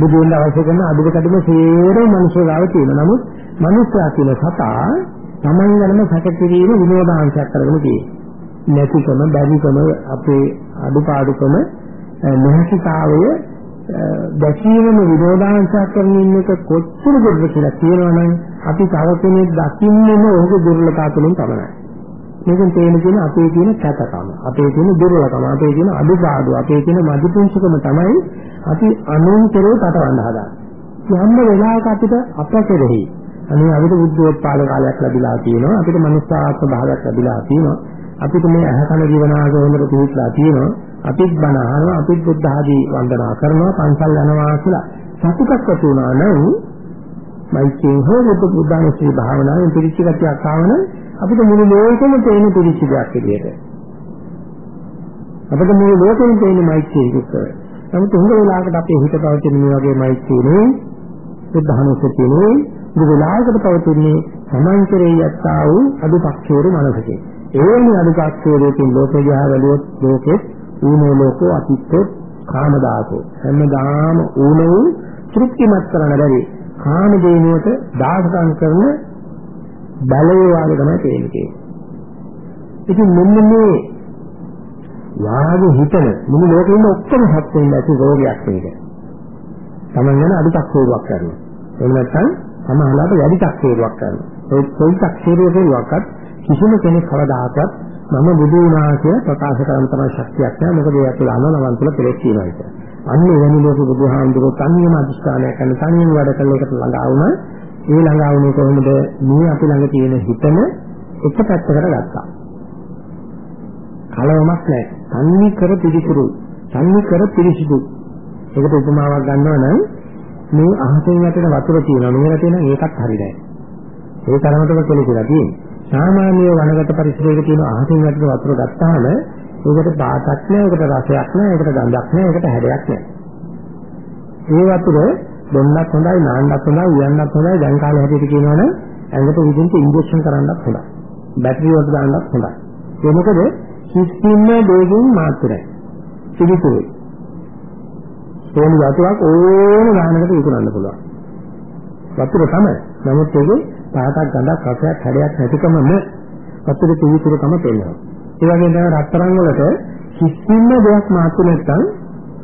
බුදුන් අවශ්‍ය කරන අදුක කඩම සේරම මිනිස්සු ගාව තියෙනවා. නමුත් මිනිස්යා කියන සතා තමන් ගැනම සැක කිරීම විනෝදාංශයක් කරගෙන තියෙනවා. නැතිකම, බැරිකම, අපේ අඩුපාඩුකම, නොහැකිතාවය දැකීමම විරෝධාංශයක් කරන එක කොච්චර දුරද කියලා කියනවනම් අපි තව කෙනෙක් දකින්නම ඔහුගේ දුර්වලතාව තුළින් තමයි. මේකෙන් තේන කියන අපේ තියෙන කැතකම, අපේ තියෙන දුර්වලකම, අපේ තියෙන අඩුපාඩු, අපේ තියෙන මදිපුංචකම තමයි අපි අනුන් කෙරේ පටවන්න හදාන්නේ. යම් වෙලාවක අපිට අපකෙරෙහි අනේ අපිට බුද්ධෝත්පාද කාලයක් ලැබිලා තියෙනවා, අපිට මනුස්සාත්ම භාවයක් ලැබිලා තියෙනවා. අපිට මේ අහකන ජීවනාග හොඳට පිළිట్లా තියෙනවා. අපිත් බණ අහනවා, අපිත් බුද්ධ ආදී වන්දනා කරනවා, පන්සල් යනවා කියලා සතුටක් ඇති වුණා නම් මෛත්‍රියෙන් හෝ බුද්ධ බුද්ධානුස්සී භාවනාවෙන් පිළිච්ච ගතියක් ආවන අපිට මුළු ලෝකෙම තේින පිළිච්ච දෙයක් විදියට. අපිට මුළු ලෝකෙම තේින මෛත්‍රිය විතර. නමුත් හොඳ වෙලාවකට අපේ හිත පවතින මේ වගේ මෛත්‍රිය නෙවෙයි, බුද්ධානුස්සතිය නෙවෙයි, මේ වෙලාවකට පවතින්නේ සමාන්තරේ යත්තා වූ අදුපක්ෂේරු මනසකේ. ඒනි අදුපක්ෂේරුකින් ලෝකේ දිහා බැලුවොත් ලෝකෙ ඌනෝ ලෝකෝ අතිත්තෝ කාමදාසෝ හැමදාම ඌනෝ තෘප්තිමත් කරන බැරි කාම දේනුවට දාසකම් කරන බලය වාගේ තමයි තේරෙන්නේ. ඉතින් මෙන්න මේ වාගේ හිතන මුළු ලෝකෙින් ඔක්කොම හත් වෙන්න ඇති රෝගයක් මේක. තමන් යන අදුපක්ෂේරුවක් කරනවා. එහෙම නැත්නම් සමහරවිට වැඩි තක්සේරුවක් කරනවා. ඒ කොයි තක්සේරුවකවත් කිසිම කෙනෙක් කවදාකවත් මම බුදු වුණා කියලා ප්‍රකාශ කරන්න තමයි ශක්තියක් නැහැ. මොකද ඒ ඇතුළ අනලවන් තුළ කෙලෙස් තියෙනවා ඒක. අන්න එවැනි ලෝක බුදුහාමුදුරුවෝ තනියම අදිස්ථානයක් කරන තනියම වැඩ කළ එකට ළඟා වුණා. ඒ ළඟා වුණේ කොහොමද? මේ අපි ළඟ තියෙන හිතම එක පැත්තකට ගත්තා. කලවමක් නැහැ. තන්නේ කර පිළිකුරු. තන්නේ කර පිළිසිදු. ඒකට උපමාවක් ගන්නවා නම් මේ අහසෙන් වැටෙන වතුර තියෙනවා. මෙහෙර තියෙන ඒකත් හරි නැහැ. ඒ තරමටම කෙලෙසිලා තියෙන්නේ. සාමාන්‍ය වනගත පරිසරයක තියෙන අහසින් වැටෙන වතුර ගත්තාම ඒකට පාටක් නැහැ, ඒකට රසයක් නැහැ, ඒකට ගඳක් නැහැ, ඒකට හැඩයක් නැහැ. ඒ වතුර බොන්නත් හොඳයි, නාන්නත් හොඳයි, උයන්නත් හොඳයි, දැන් කාලේ හැටියට කියනවනම් ඇඟට විදිහට ඉන්ජෙක්ෂන් කරන්නත් හොඳයි. බැටරි වලට දාන්නත් හොඳයි. ඒ මොකද සිස්ටම් දෙකකින් මාත්‍රයි. පිළිතුරේ. ඕන වතුරක් ඕන ගානකට විකුණන්න පුළුවන්. වතුර තමයි. නමුත් ඒකේ පාටක් ගඳක් රසයක් හැඩයක් නැතිකමම වතුර පිළිතුරකම පෙන්නනවා. ඒ වගේම තමයි රත්තරන් වලට කිසිම දෙයක් මාතු නැත්නම්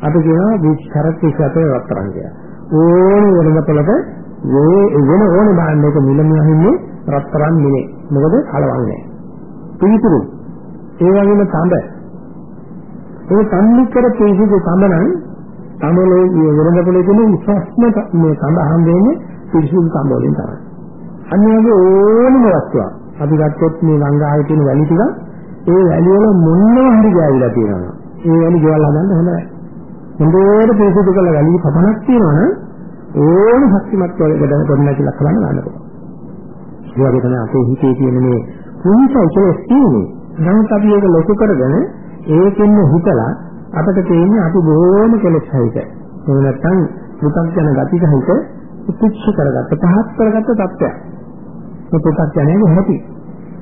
අපි කියනවා විස්තරත් ඉස්සතේ රත්තරන් කියලා. ඕන වෙනකොටලට මේ වෙන ඕන බාණ්ඩයක මිලම හින්නේ රත්තරන් නෙමෙයි. මොකද කලවන්නේ. පිළිතුරු. ඒ වගේම තඹ. ඒ සම්මිකර පිළිසිදු තඹ නම් තමලේ වෙනද පොලේ තියෙන විශ්වාසම මේ තඹ හම් වෙන්නේ පිළිසිදු තඹ වලින් තමයි. අනිවාර්ය ඕනම වස්තුවක් අපි ගත්තොත් මේ ගංගාවේ තියෙන වැලි ටික ඒ වැලි වල මොනවා හරි ගෑවිලා තියෙනවා. ඒ වැලි ගෙවල් හදන්න හොඳ නැහැ. හොඳට පිරිසිදු කළ වැලි පපණක් තියෙනවනම් ඕන ශක්තිමත් වලකට ගොඩනැගිලා කියලා කරන්න ගන්න පුළුවන්. ඒ වගේ තමයි අපේ හිතේ තියෙන මේ පුංචි කෙලෙස් තියෙන්නේ. නමුත් අපි ඒක ලොකු කරගෙන ඒකෙන්න හිතලා අපිට තේින්නේ අපි බොහොම කෙලෙස් සහිත. එහෙම නැත්නම් පුතග්ජන ගති සහිත උපේක්ෂ කරගත්ත පහත් කරගත්ත තත්ත්වයක්. මේ පුතග්ජනයේ හැටි.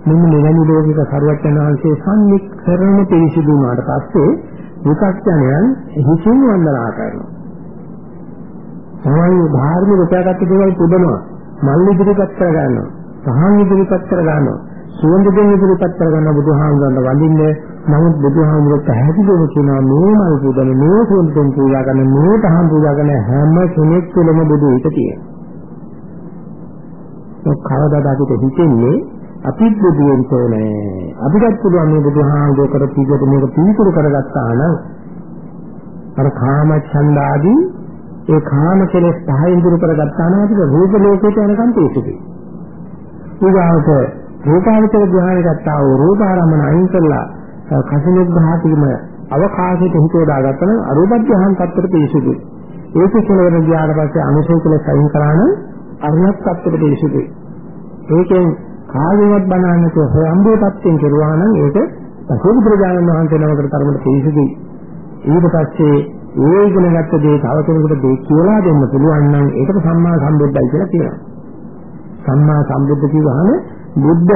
මෙන්න මෙවැනි ලෝකික සරුවචන වහන්සේ සම්නික්කරණ පිළිසිදු වුණාට පස්සේ පුතග්ජනයන් හිතින් වන්දනා කරනවා. තමයි ධාර්මික උපයාගත් දේවල් පුදනවා. මල් ඉදිරිපත් කර ගන්නවා. සහන් ඉදිරිපත් කර ගන්නවා. සුවඳ දෙන්න ඉදිරිපත් කර ගන්න බුදුහාමුදුරන්ට වඳින්න නමුත් බුදුහාමුදුරුවෝ පැහැදිලිව කියනවා මේ මල් පූජන මේ සුන්තුන් පූජා කරන මේ තහම් පූජා කරන හැම කෙනෙක් තුළම බුදු හිත තියෙනවා. ඒ කවදාද අපිට හිතෙන්නේ අපිත් බුදු වෙන්න ඕනේ. අපිටත් පුළුවන් මේ බුදුහාමුදුරුවෝ කර පිළිගට මේක පිළිතුරු කරගත්තා නම් අර කාම ඡන්ද ආදී ඒ කාම කෙලෙස් පහෙන් දුරු කරගත්තා නම් අපිට රූප ලෝකයට යනකම් තේසුයි. ඊගාවට රූපාවචර ධ්‍යාන ගත්තා වූ රූපාරම්මන අයින් කරලා කසිනුග්‍රහතිම අවකාශයට හිත යොදාගත්තම අරූප ධ්‍යාන තත්ත්වයට පිවිසුදුයි. ඒක කෙලවර ගියාට පස්සේ අනුසය කෙලෙස් අයින් කරා නම් අරියත් තත්ත්වයට පිවිසුදුයි. ඒකෙන් කාගෙවත් බණන්නට හොයම්බේ තත්ත්වෙන් කෙරුවා නම් ඒක සෝබුදුරජාණන් වහන්සේ නමකට තරමට පිවිසුදුයි. ඊට පස්සේ ඒ ඉගෙනගත්ත දේ තව කෙනෙකුට දෙක් කියලා දෙන්න පුළුවන් නම් ඒකට සම්මා සම්බුද්ධයි කියලා කියනවා. සම්මා සම්බුද්ධ කියවහම බුද්ධ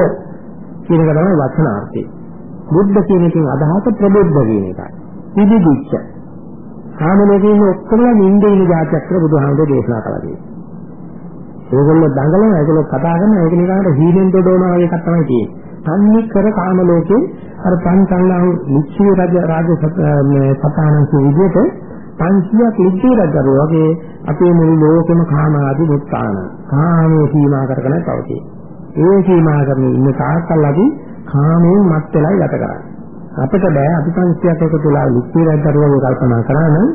කියන එක තමයි වචනාර්ථය. බුද්ධ කියන එකෙන් අදහස ප්‍රබුද්ධ කියන එකයි. පිළිදිච්ච. සාමලෝකයේ ඔක්කොම නින්දේ ඉන්න જાතියක් කියලා බුදුහාමුදුරේ දේශනා කළා කියන්නේ. ඒගොල්ලෝ දඟලන ඒගොල්ලෝ කතා කරන ඒක නිකන් හීනෙන් දොඩවනවා වගේ එකක් තමයි තියෙන්නේ. තන්නේ කර කාම ලෝකේ අර පංචංගම් නිච්චේ රජ රාජ සතානන්ස විදිහට 500ක් නිච්චේ රජු වගේ අපේ මුළු ලෝකෙම කාම ආදී මුත්තාන. කාමයේ සීමා කරගෙන පවතී. ඒ සීමා කරමින් ඉන්න තාක්කල් අපි කාමයෙන් මත් වෙලා ගත කරන්නේ. අපිට බෑ අපි 500ක් එකතු වෙලා නිච්චේ රජු වගේ කල්පනා කරා නම්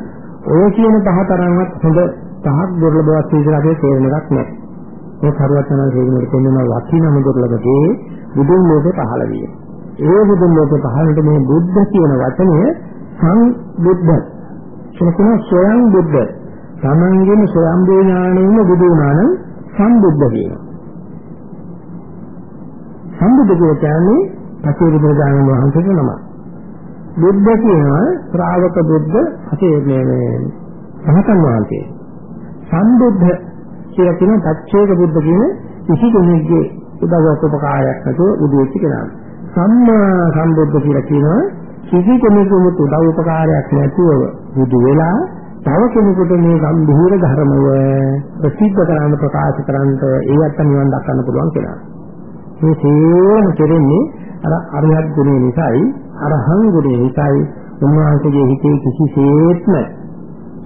ඔය කියන පහ තරම්වත් හොඳ පහක් දුර්ලභවත් විදිහට අපේ තේරෙන එකක් නෑ. ඒ සරුවචන හේතුනෙට කියනවා වකිනම දුර්ලභකේ බුදුන් ලෝකේ පහළ විය. ඒ බුදුන් ලෝකේ පහළට මේ බුද්ධ කියන වචනය සංබුද්ධ කියන ස්වයං බුද්ධ. තමන්ගේම ස්වයං ඥාණයෙන්ම බුදු වුණා නම් සම්බුද්ධ කියනවා. සම්බුද්ධ කියන්නේ පසේ බුදුරජාණන් වහන්සේගේ නම. බුද්ධ කියනවා ශ්‍රාවක බුද්ධ අසේ මේ මේ රහතන් වහන්සේ. සම්බුද්ධ කියලා කියන පච්චේක බුද්ධ කියන කිසි කෙනෙක්ගේ උදව්වක් උපකාරයක් නැතුව බුදු වෙච්ච කෙනා. සම්මා සම්බුද්ධ කියලා කියනවා කිසි කෙනෙකුට උදව් උපකාරයක් නැතුව බුදු වෙලා තව කෙනෙකුට මේ ගම්භීර ධර්මය ප්‍රසිද්ධ කරන්න ප්‍රකාශ කරන්න ඒවත් නිවන් දක්වන්න පුළුවන් කෙනා. මේ සියලුම කෙරෙන්නේ අර අරියත් ගුණය නිසායි අරහං ගුණය නිසායි උන්වහන්සේගේ හිතේ කිසිසේත්ම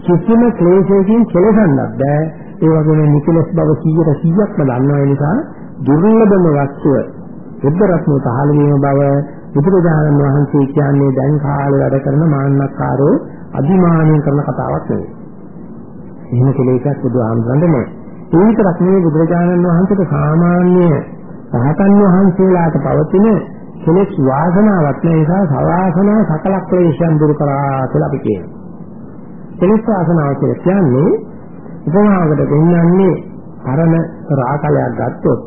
කිසිම ක්ලේශයකින් කෙලසන්නත් බෑ ඒ වගේම නිකලස් බව 100ට 100ක්ම දන්නා නිසා දුර්ලභම වස්තුව බුද්ධ රත්නය පහළ වීම බව බුදුරජාණන් වහන්සේ කියන්නේ දැන් කාලේ වැඩ කරන මාන්නක්කාරෝ අදිමානිය කරන කතාවක් නෙවෙයි. එහෙම කෙලෙසක් බුදුහාමුදුරන්ට නෑ. ඒ විතරක් නෙවෙයි බුදුරජාණන් වහන්සේට සාමාන්‍ය රහතන් වහන්සේලාට පවතින කෙලෙස් වාසනාවක් නිසා සවාසනා සකල ක්ලේශයන් දුරු කරා කියලා අපි කියනවා. කෙලෙස් වාසනාව කියලා කියන්නේ උපමාවකට දෙන්නන්නේ පරණ රාකලයක් ගත්තොත්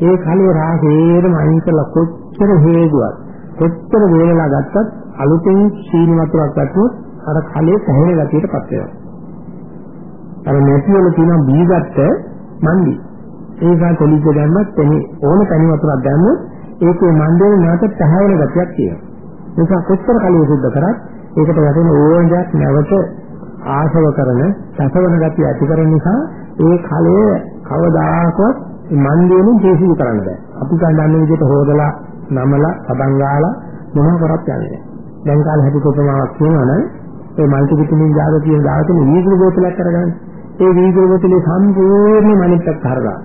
ඒ කලේ රාගේරම අයින් කරලා කොච්චර හේදුවත් කොච්චර වේලලා ගත්තත් අලුතෙන් සීනි වතුරක් ගත්තොත් අර කලේ පැහැෙන ගතියටපත් වෙනවා. අර නැති වල තියෙන බීගත්ත මන්දි. ඒක කොලිජ දැම්මත් එනි ඕන තනි වතුරක් දැම්මොත් ඒකේ මන්දේ නැවත පැහැෙන ගතියක් තියෙනවා. ඒක කොච්චර කලිය සුද්ධ කරත් ඒකට වැටෙන ඕන දෙයක් නැවත ආශව කරන සසවන ගතිය ඇති කරන නිසා ඒ කලය කවදාකවත් මන්දියෙන් ජීසි කරන්න බෑ. අපි ගන්න විදිහට හොදලා නමලා පදන් ගාලා මොනවා කරත් යන්නේ. දැන් කාලේ හැටි කොපමාවක් කියනවනම් ඒ මල්ටි විටමින් ජාග කියන දාගෙන වීදුරු බෝතලයක් කරගන්න. ඒ වීදුරු බෝතලේ සම්පූර්ණ මනිටක් හරගා.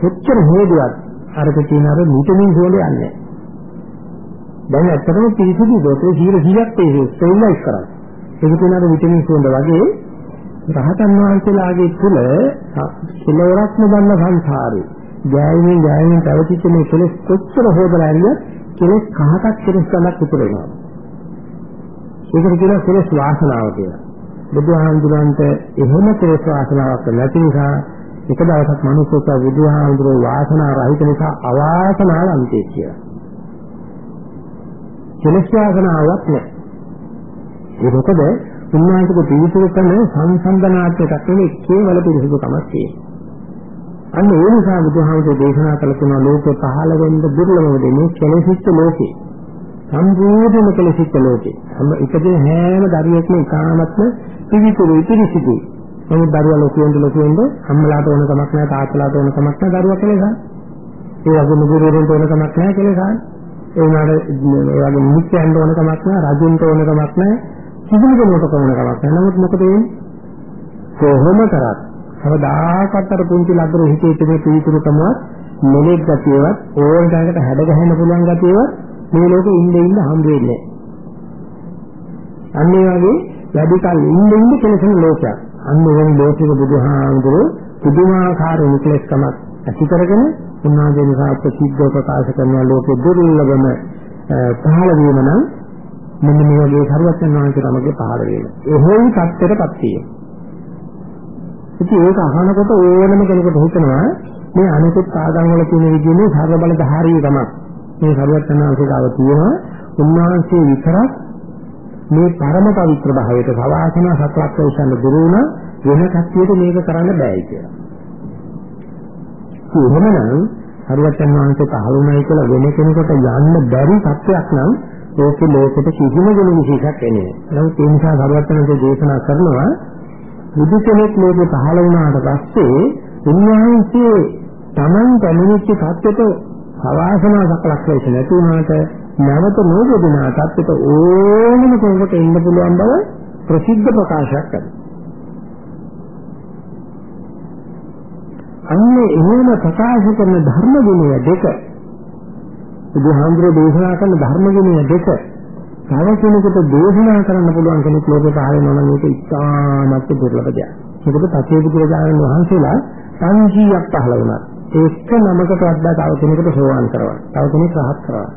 කොච්චර හේදුවත් අරක තියෙන අර විටමින් හොලේ යන්නේ. දැන් ඇත්තටම පිරිසිදු බෝතලේ 100ක් තේරෙන්නේ ස්ටෙරිලයිස් කරන්නේ. ඒක තියෙනවා විටමින් සුවඳ වගේ රහතන් වහන්සේලාගේ තුල කෙලවරක්ම ගන්න සංසාරේ ගෑවෙන් ගෑවෙන් පැවතිච්ච මේ කෙලෙස් කොච්චර හොදලා ඇරියත් කෙලෙස් කහටක් කෙලෙස් ගන්නක් උතුර වෙනවා. ඒකට කියනවා කෙලෙස් වාසනාව කියලා. බුදුහාමුදුරන්ට එහෙම කෙලෙස් වාසනාවක් නැති නිසා එක දවසක් මිනිස්සුන්ට බුදුහාමුදුරේ වාසනා රහිත නිසා අවාසනාව අන්තේ කියලා. කෙලෙස් වාසනාවක් නැහැ. ඒ මොකද උන්වහන්සේගේ පිළිතුරු කරන සංසන්දනාත්මක නෙවෙයි කේවල පිළිසුදුකමක් තියෙනවා. අන්න ඒ නිසා බුදුහාමුදුරේ දේශනා කළ තුන ලෝකේ පහළ වෙන්න දුර්ලභම දෙන්නේ කෙලෙසිච්ච ලෝකේ. සම්පූර්ණ කෙලෙසිච්ච ලෝකේ. හැම එකදී හැම දරුවෙක්ම ඉකාමත්ම පිළිතුරු පිළිසිදුයි. නමුත් දරුවා ලෝකෙන්ද ලෝකෙන්ද අම්මලාට ඕන කමක් නැහැ තාත්තලාට ඕන කමක් නැහැ දරුවා කෙලෙසන්. ඒ වගේම ගුරුවරුන්ට ඕන කමක් නැහැ කෙලෙසන්. ඒ උනාට ඒ වගේ මිනිස්සුන්ට ඕන කමක් නැහැ, රජුන්ට ඕන කමක් නැහැ, කිසිම කෙනෙකුට ඕන කමක් නැහැ. නමුත් මොකද වෙන්නේ? කොහොම කරත් කවදාකවත් අර පුංචි ලදරු හිතේ තිබෙන පීතුරුකමවත් මෙලෙක් ගතියවත් ඕන තරකට හැඩ ගහන්න පුළුවන් ගතියවත් මේ ලෝකෙ ඉන්න ඉන්න හම් වෙන්නේ අන්න ඒ වගේ වැඩි කල ඉන්න ඉන්න කෙලසන ලෝකයක්. අන්න ඒ වගේ ලෝකෙක බුදුහාමුදුරුවෝ පුදුමාකාර නිකලස්කමක් ඇති කරගෙන උන්වහන්සේ නිසා ප්‍රසිද්ධව ප්‍රකාශ කරන ලෝකෙ දුර්ලභම පහළ වීම නම් මෙන්න මේ වගේ සරුවචන් වහන්සේ නමගේ පහළ වීම. එහෙයි සත්‍යයටපත් වීම. ඉතින් ඒක අහනකොට ඕනම කෙනෙකුට හිතනවා මේ අනිකුත් ආගම් වල තියෙන විදිහේ සර්ව බලධාරී ගමක්. මේ සරුවචන් වහන්සේ ගාව තියෙනවා උන්වහන්සේ විතරක් මේ පරම පවිත්‍ර භාවයට සවාසන සත්‍යක් වේශන දුරු වුණා වෙන කට්ටියට මේක කරන්න බෑයි කියලා. එහෙමනම් හරුවචන් වහන්සේ පහළුණයි කියලා වෙන කෙනෙකුට යන්න බැරි සත්‍යයක් නම් ඒකේ ලෝකෙට කිසිම ගුණ විශේෂයක් එන්නේ නැහැ. නමුත් ඒ නිසා හරුවචන්ගේ දේශනා කරනවා බුදු කෙනෙක් ලෝකෙ පහළ වුණාට පස්සේ උන්වහන්සේ Taman පැමිණිච්ච සත්‍යෙට සවාසනා සකලක් වෙන්නේ නැති වුණාට නැවත නෝදෙනා තත්ත්වයට ඕනම කෙනෙකුට එන්න පුළුවන් බව ප්‍රසිද්ධ ප්‍රකාශයක් කරනවා. අන්නේ එහෙම ප්‍රකාශ කරන ධර්ම ගුණය දෙක බුදුහාමුදුරේ දේශනා කරන ධර්ම ගුණය දෙක තව කෙනෙකුට දේශනා කරන්න පුළුවන් කෙනෙක් ලෝකේ පහළ වෙනවා නම් ඒක ඉතාමත් දුර්ලභ දෙයක්. මොකද පසේ බුදුරජාණන් වහන්සේලා සංජීවක් පහළ වුණා. ඒක නමකට වඩා තව කෙනෙකුට සෝවාන් කරවන්න. තව කෙනෙක් රහත් කරවන්න.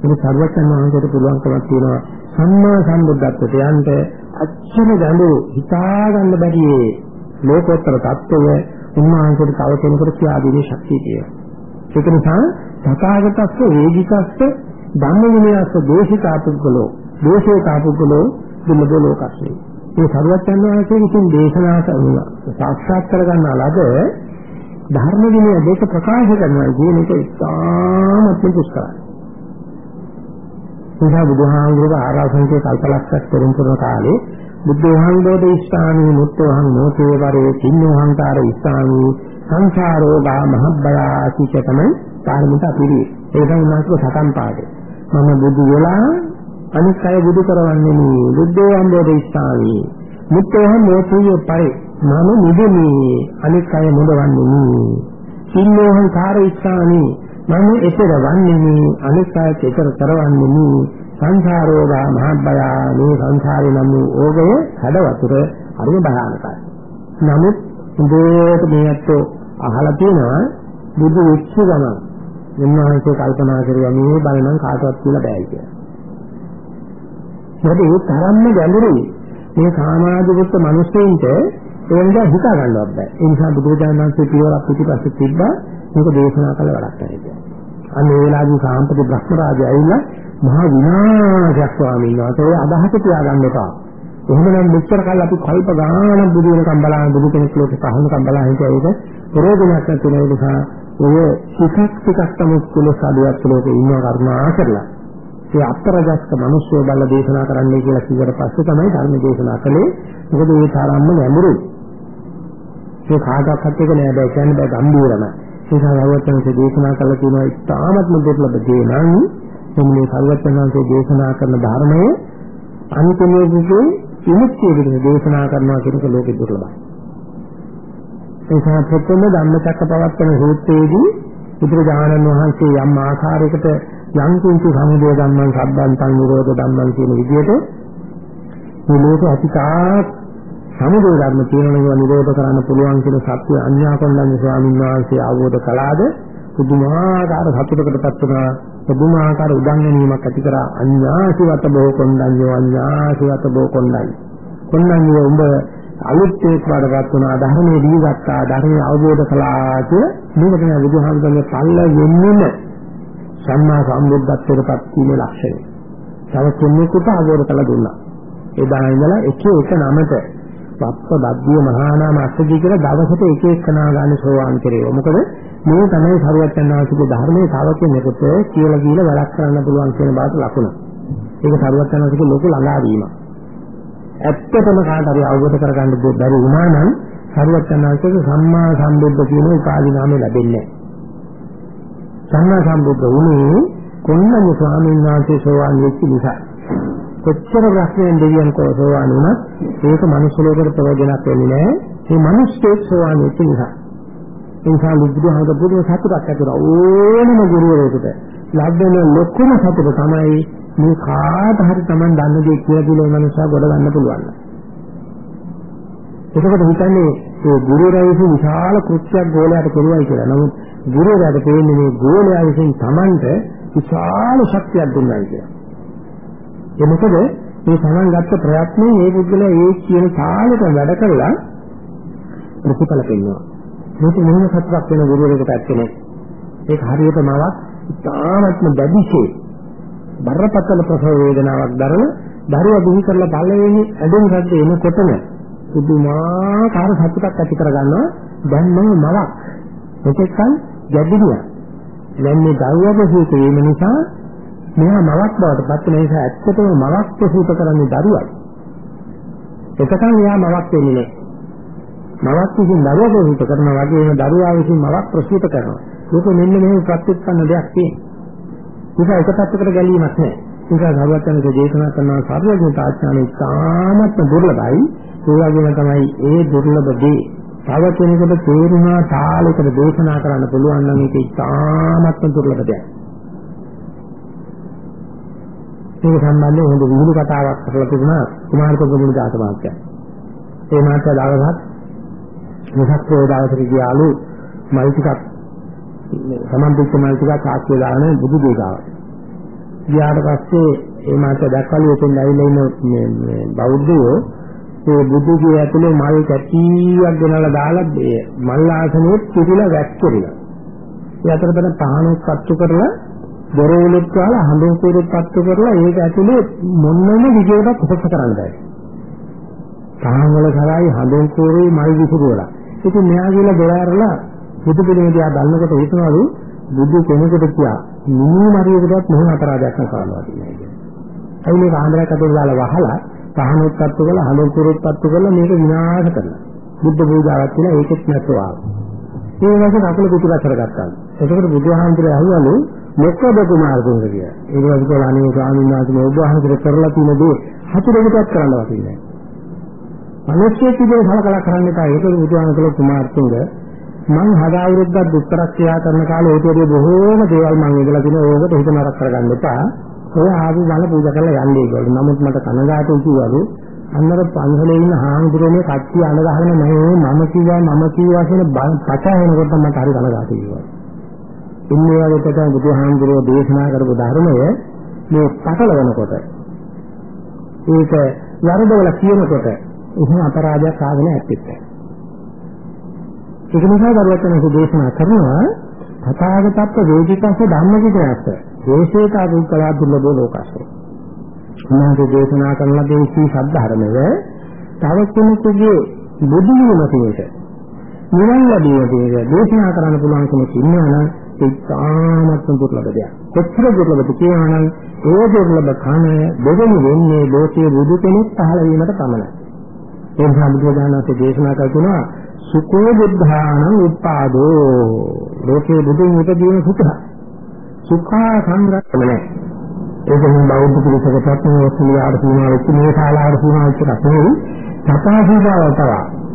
මේ සර්වඥාන් වහන්සේට පුළුවන්කමක් තියෙනවා සම්මා සම්බුද්ධත්වයට යන්න අච්චර ගැඹුරු හිතාගන්න බැරි ලෝකෝත්තර தত্ত্বය උන්වහන්සේට තව කෙනෙකුට කියා දෙන්නේ ශක්තිය තියෙනවා. ඒක නිසා තථාගතස්ස වේදිකස්ස ධම්මවිනයස්ස දෝෂිතාපුද්ගලෝ දෝෂේතාපුද්ගලෝ දුමද ලෝකස්සේ. මේ සරුවච්චන් වහන්සේ විසින් දේශනා කරන සාක්ෂාත් කරගන්න ලද ධර්ම විනය දෙක ප්‍රකාශ කරනවා කියන එක ඉතාමත් පුස්තරයි. නිසා බුදුහාමුදුරුවෝ ආරාසංකේ කල්පලක්ෂයක් පෙරම් කරන කාලේ බුද්ධෝහං දෝදේ ස්ථානී මුත්තෝහං නෝතේ වරේ තින්නෝහංකාර ස්ථානී සංසාරෝ ගා මහබ්බයාති තමයි පාරමිත අපිරි ඒක උනාසක සතන් පාඩේ මම බුදු වෙලා අනිත් අය බුදු කරවන්නේ නේ බුද්ධෝහං දෝදේ ස්ථානී. මුත්තෝහං නෝතේ පරේ. මම නිදෙමි අනිත් අය මුදවන්නේ නේ තින්නෝහංකාර ස්ථානී. මම එතර වන්නේ අනිත් අය එතර කරවන්නේ සංසාරෝගා මහබ්බය මේ සංසාරේ නම් වූ ඕගය හැඩ වතුර හරිම භයානකයි. නමුත් උදේට මේකට අහලා තියෙනවා බුදු වෙච්ච ගමන් උන්වහන්සේ කල්පනා කරුවා මේ බලනම් කාටවත් කියලා බෑ කියලා. මොකද ඒ තරම්ම ගැඹුරුයි. මේ සමාජගත මිනිස්සුන්ට ඒ නිසා හිතා ගන්නවත් බෑ. ඒ නිසා බුදුරජාණන් වහන්සේ පියවරක් පිටිපස්සේ තිබ්බා මේක දේශනා කළ වැඩක් නැහැ කියන්නේ. අන්න ඒ වෙලාවේදී සාම්පති බ්‍රහ්ම රාජය ඇවිල්ලා මහා විනාශයක් ස්වාමීන් වහන්සේ ඔය අදහස තියාගන්න එපා. එහෙමනම් මෙච්චර කල් අපි කල්ප ගානක් බුදු වෙනකම් බලන බුදු කෙනෙක් ලෝකේ පහනකම් බලන හිටිය ඒක ප්‍රයෝජනයක් නැති වෙන නිසා ඔය ටිකක් ටිකක් තමයි කුලස් අඩුවක් ලෝකේ ඉන්නව කරුණා කරලා ඒ අත්තරජස්ක මිනිස්සු බල දේශනා කරන්නයි කියලා කිව්වට පස්සේ තමයි ධර්ම දේශනා කළේ. මොකද ඒ තරම්ම නැඹුරුයි. ඒ කාටවත් එක නෑ බෑ කියන්න බෑ ගම්බීරම. ඒ සාරවත්නසේ දේශනා කළ තියෙනවා ඉතාමත් මුදුර්ලභ දේ නම් මේ සාරවත්නසේ දේශනා කරන ධර්මයේ අන්තිමයේදී විමුක්තිය විදිහට දේශනා කරනවා කියන එක ලෝකෙ දුර්ලභයි. ඒ නිසා ප්‍රථම ධම්මචක්ක පවත්තන සූත්‍රයේදී බුදුරජාණන් වහන්සේ යම් ආකාරයකට යම් කිසි සමුදය ධම්මං සබ්බන්තං නිරෝධ ධම්මං කියන විදිහට මේ ලෝක අතිකාත් සමුදය ධර්ම තියෙනවා නිරෝධ කරන්න පුළුවන් කියන සත්‍ය අඤ්ඤාකොණ්ඩඤ්ඤ ස්වාමීන් වහන්සේ අවබෝධ කළාද පුදුමාකාර සතුටකටපත් වුණා පුදුමාකාර උදංගනීමක් ඇති කරා අඤ්ඤාසිවත බෝ කොණ්ඩඤ්ඤ අඤ්ඤාසිවත බෝ කොණ්ඩඤ්ඤ කොණ්ඩඤ්ඤ උඹ අලුත් ඒක් වඩපත් වුණා ධර්මයේ දීගත්තා ධර්මයේ අවබෝධ කළා කිය මේක තමයි බුදුහාමුදුරනේ පල්ල වෙන්නෙම සම්මා සම්බුද්ධත්වයටපත් වීමේ ලක්ෂණය. තව කෙනෙකුට අවබෝධ කළ දුන්නා. එදා ඉඳලා එක එක නමට වප්ප බද්දිය මහා නාම අස්සජී කියලා දවසට එක එකනා ගන්න සෝවාන් කෙරේව. මොකද මේ තමයි සරුවච්චන් වහන්සේගේ ධර්මයේ ශ්‍රාවකයෙකුට කියලා කියලා වැඩක් කරන්න පුළුවන් කියන බාට ලකුණ. ඒක සරුවච්චන් වහන්සේගේ ලොකු ළඟා වීම. ඇත්තටම කාට හරි අවබෝධ කරගන්න බැරි වුණා නම් සරුවච්චන් වහන්සේගේ සම්මා සම්බුද්ධ කියන උපාධි නාමය ලැබෙන්නේ නැහැ. සම්මා සම්බුද්ධ වුණේ කොණ්ණඤ්ඤ ස්වාමීන් වහන්සේ සෝවාන් වෙච්ච නිසා කොච්චර ප්‍රශ්නයෙන් දෙවියන් කෝ සෝවාන් වුණත් ඒක මනුස්ස ලෝකෙට ප්‍රයෝජනක් වෙන්නේ නැහැ. මේ මිනිස්සු සෝවාන් වෙච්ච නිසා. ඒ නිසා බුදුහාමර බුදු සතුටක් ඇති වෙනවා. ඕනම ගුරුවරයෙකුට ලැබෙන ලොකුම සතුට තමයි මේ කාට හරි Taman දන්න දේ කියලා දීලා මේ මනුස්සයා ගොඩ ගන්න පුළුවන්. එතකොට හිතන්නේ ඒ ගුරුවරයා විසින් විශාල කෘත්‍යයක් ගෝලයට කෙරුවයි කියලා. නමුත් ගුරුවරයාට තේන්නේ මේ ගෝලයා විසින් Tamanට විශාල ශක්තියක් දුන්නා කියලා. ඒ මොකද මේ Taman ගත්ත ප්‍රයත්නයේ මේ පුද්ගලයා ඒ කියන තාලෙට වැඩ කරලා ප්‍රතිඵල පෙන්වනවා. මේක මොන සතුටක් වෙන ගුරුවරයෙකුට ඇත්තනේ. ඒක හරියට මවක් ඉතාමත්ම බැදිසේ බරපතල ප්‍රසව වේදනාවක් දරන දරුවා බිහි කරලා පළවෙනි ඇඳුම් රද්ද එනකොටම පුදුමාකාර සතුටක් ඇති කරගන්නවා දැන් මම මවක් මෙතෙක්කල් ගැඹුරියා දැන් මේ දරුවා ප්‍රසූත වීම නිසා මෙයා මවක් බවට පත් වෙන නිසා ඇත්තටම මවක් ප්‍රසූත කරන්නේ දරුවයි. එතකන් එයා මවක් වෙන්නේ නැහැ. මවක් විසින් දරුවා ප්‍රසූත කරනවා වගේම දරුවා විසින් මවක් ප්‍රසූත කරනවා. ඒක මෙන්න මෙහෙම ප්‍රත්‍යක්ෂන දෙයක් තියෙනවා ඒක එක පැත්තකට ගැලීමක් නැහැ. ඒක සර්වඥන්ගේ දේශනා කරන සර්වඥතාඥානෙ ඉතාමත් දුර්ලභයි. ඒ වගේම තමයි ඒ දුර්ලභ දේ. තව කෙනෙකුට තේරුණා තාලයකට දේශනා කරන්න පුළුවන් නම් ඒක ඉතාමත්ම දුර්ලභ දෙයක්. ඒක සම්බන්ධව හොඳ විහිළු කතාවක් කරලා තිබුණා කුමාරකෝගමුණු දාත මාත්‍යා. ඒ මාත්‍යා දවසක් මොහක් වේදාවතට ගියාලු මල් ටිකක් සමන්පිට මල් ටිකක් ආක්ෂේ දාන බුදු දේගාව. ගියාට පස්සේ ඒ මාත්‍යා දැක්කලු එතෙන් ඇවිල්ලා ඉන්න මේ බෞද්ධයෝ ඒ බුදුගේ ඇතුලේ මල් කැටියක් ගෙනලා දාලා මල් ආසනෙත් පිටිලා වැක්කිරිලා. ඒ අතරතර පහනක් පත්තු කරලා දොරවලුත් කාලා හඳුන් කුරුත් පත්තු කරලා ඒක ඇතුලේ මොන්නම විදියකට කොටස කරන්න බෑ. පහන් වල කරායි හඳුන් කුරුයි මල් විසිරුවලා. ඉතින් මෙයා කියලා දොර ඇරලා බුදු පිළිම දිහා බලනකොට හිතනවලු බුදු කෙනෙකුට කියා නිමු මරියකටත් මොහොන අපරාධයක් කරනවා කියන්නේ. අයි මේ කාන්දරයක් අතේ දාලා වහලා පහනොත් පත්තු කරලා හලුන් කුරුත් පත්තු කරලා මේක විනාශ කරනවා. බුද්ධ පූජාවක් කියලා ඒකෙත් නැතුව ආවා. ඒ වගේ කකුල පිටිපස්සට කරගත්තා. එතකොට බුදුහාමුදුරේ අහුවලු මොකද කුමාරතුංග කියලා. ඒ වගේ කියලා අනේ ස්වාමීන් වහන්සේ ඔබ වහන්සේ කරලා තියෙන දේ හතුරෙකුටත් කරන්න වටින්නේ නැහැ. මිනිස්සෙක් විදිහට සලකලා කරන්න එපා. ඒක බුදුහාමුදුරේ කුමාරතුංග මං හදාවුරුද්දක් දුක්කර ක්‍රියා කරන කාලේ ඒකේ බොහෝම දේවල් මං ඉඳලා තිනවා ඕකට හිත නරක කරගන්න එපා. ඔය ආපු මල පූජා කරලා යන්නේ ඒගොල්ලෝ. නමුත් මට කනගාටුයි කිව්වලු අන්නර පන්සලේ ඉන්න හාමුදුරුවනේ කට්ටිය අඬගහගෙන නැහැ මම කිව්වා මම කිව්වා කියන පචා වෙනකොට මට හරි කනගාටුයි කිව්වා. ඉන්නේ වගේ තමයි බුදුහාමුදුරුවෝ දේශනා කරපු ධර්මය මේ පටලවනකොට ඒක වරදවල කියනකොට එහෙම අපරාධයක් ආගෙන ඇත්තෙත්. ඒක නිසා දරුවචනක දේශනා කරනවා තථාගතත්ව වේදිකස්ස ධම්මවිදයස්ස දේශේත අරුක්කලා දුර්ලභ ලෝකස්ස. උන්වහන්සේ දේශනා කරන ලදී සී සද්ධර්මය තව කෙනෙකුගේ බුදු වීමට නිවන් ලැබීමට දේශනා කරන්න පුළුවන් කෙනෙක් ඉන්නවා නම් ඒ තාමත් දුර්ලභ දෙයක්. කොච්චර දුර්ලභද කියනවා නම් ඒ දුර්ලභ කණ දෙවෙනි වෙන්නේ ලෝකයේ බුදු කෙනෙක් පහළ වීමට පමණයි. ඒ නිසා බුදුදානන්සේ දේශනා කරනවා සුකෝ බුද්ධානං උපාදෝ ලෝකයේ බුදුන් උපදීන සුඛ. සුඛා සංරක්ෂණය. ඒක නම් බෞද්ධ පිළිසකටත් මේ සිලියාට සීමා වෙච්ච මේ ශාලාවට සීමා වෙච්ච කතේ සතාසීතාව තව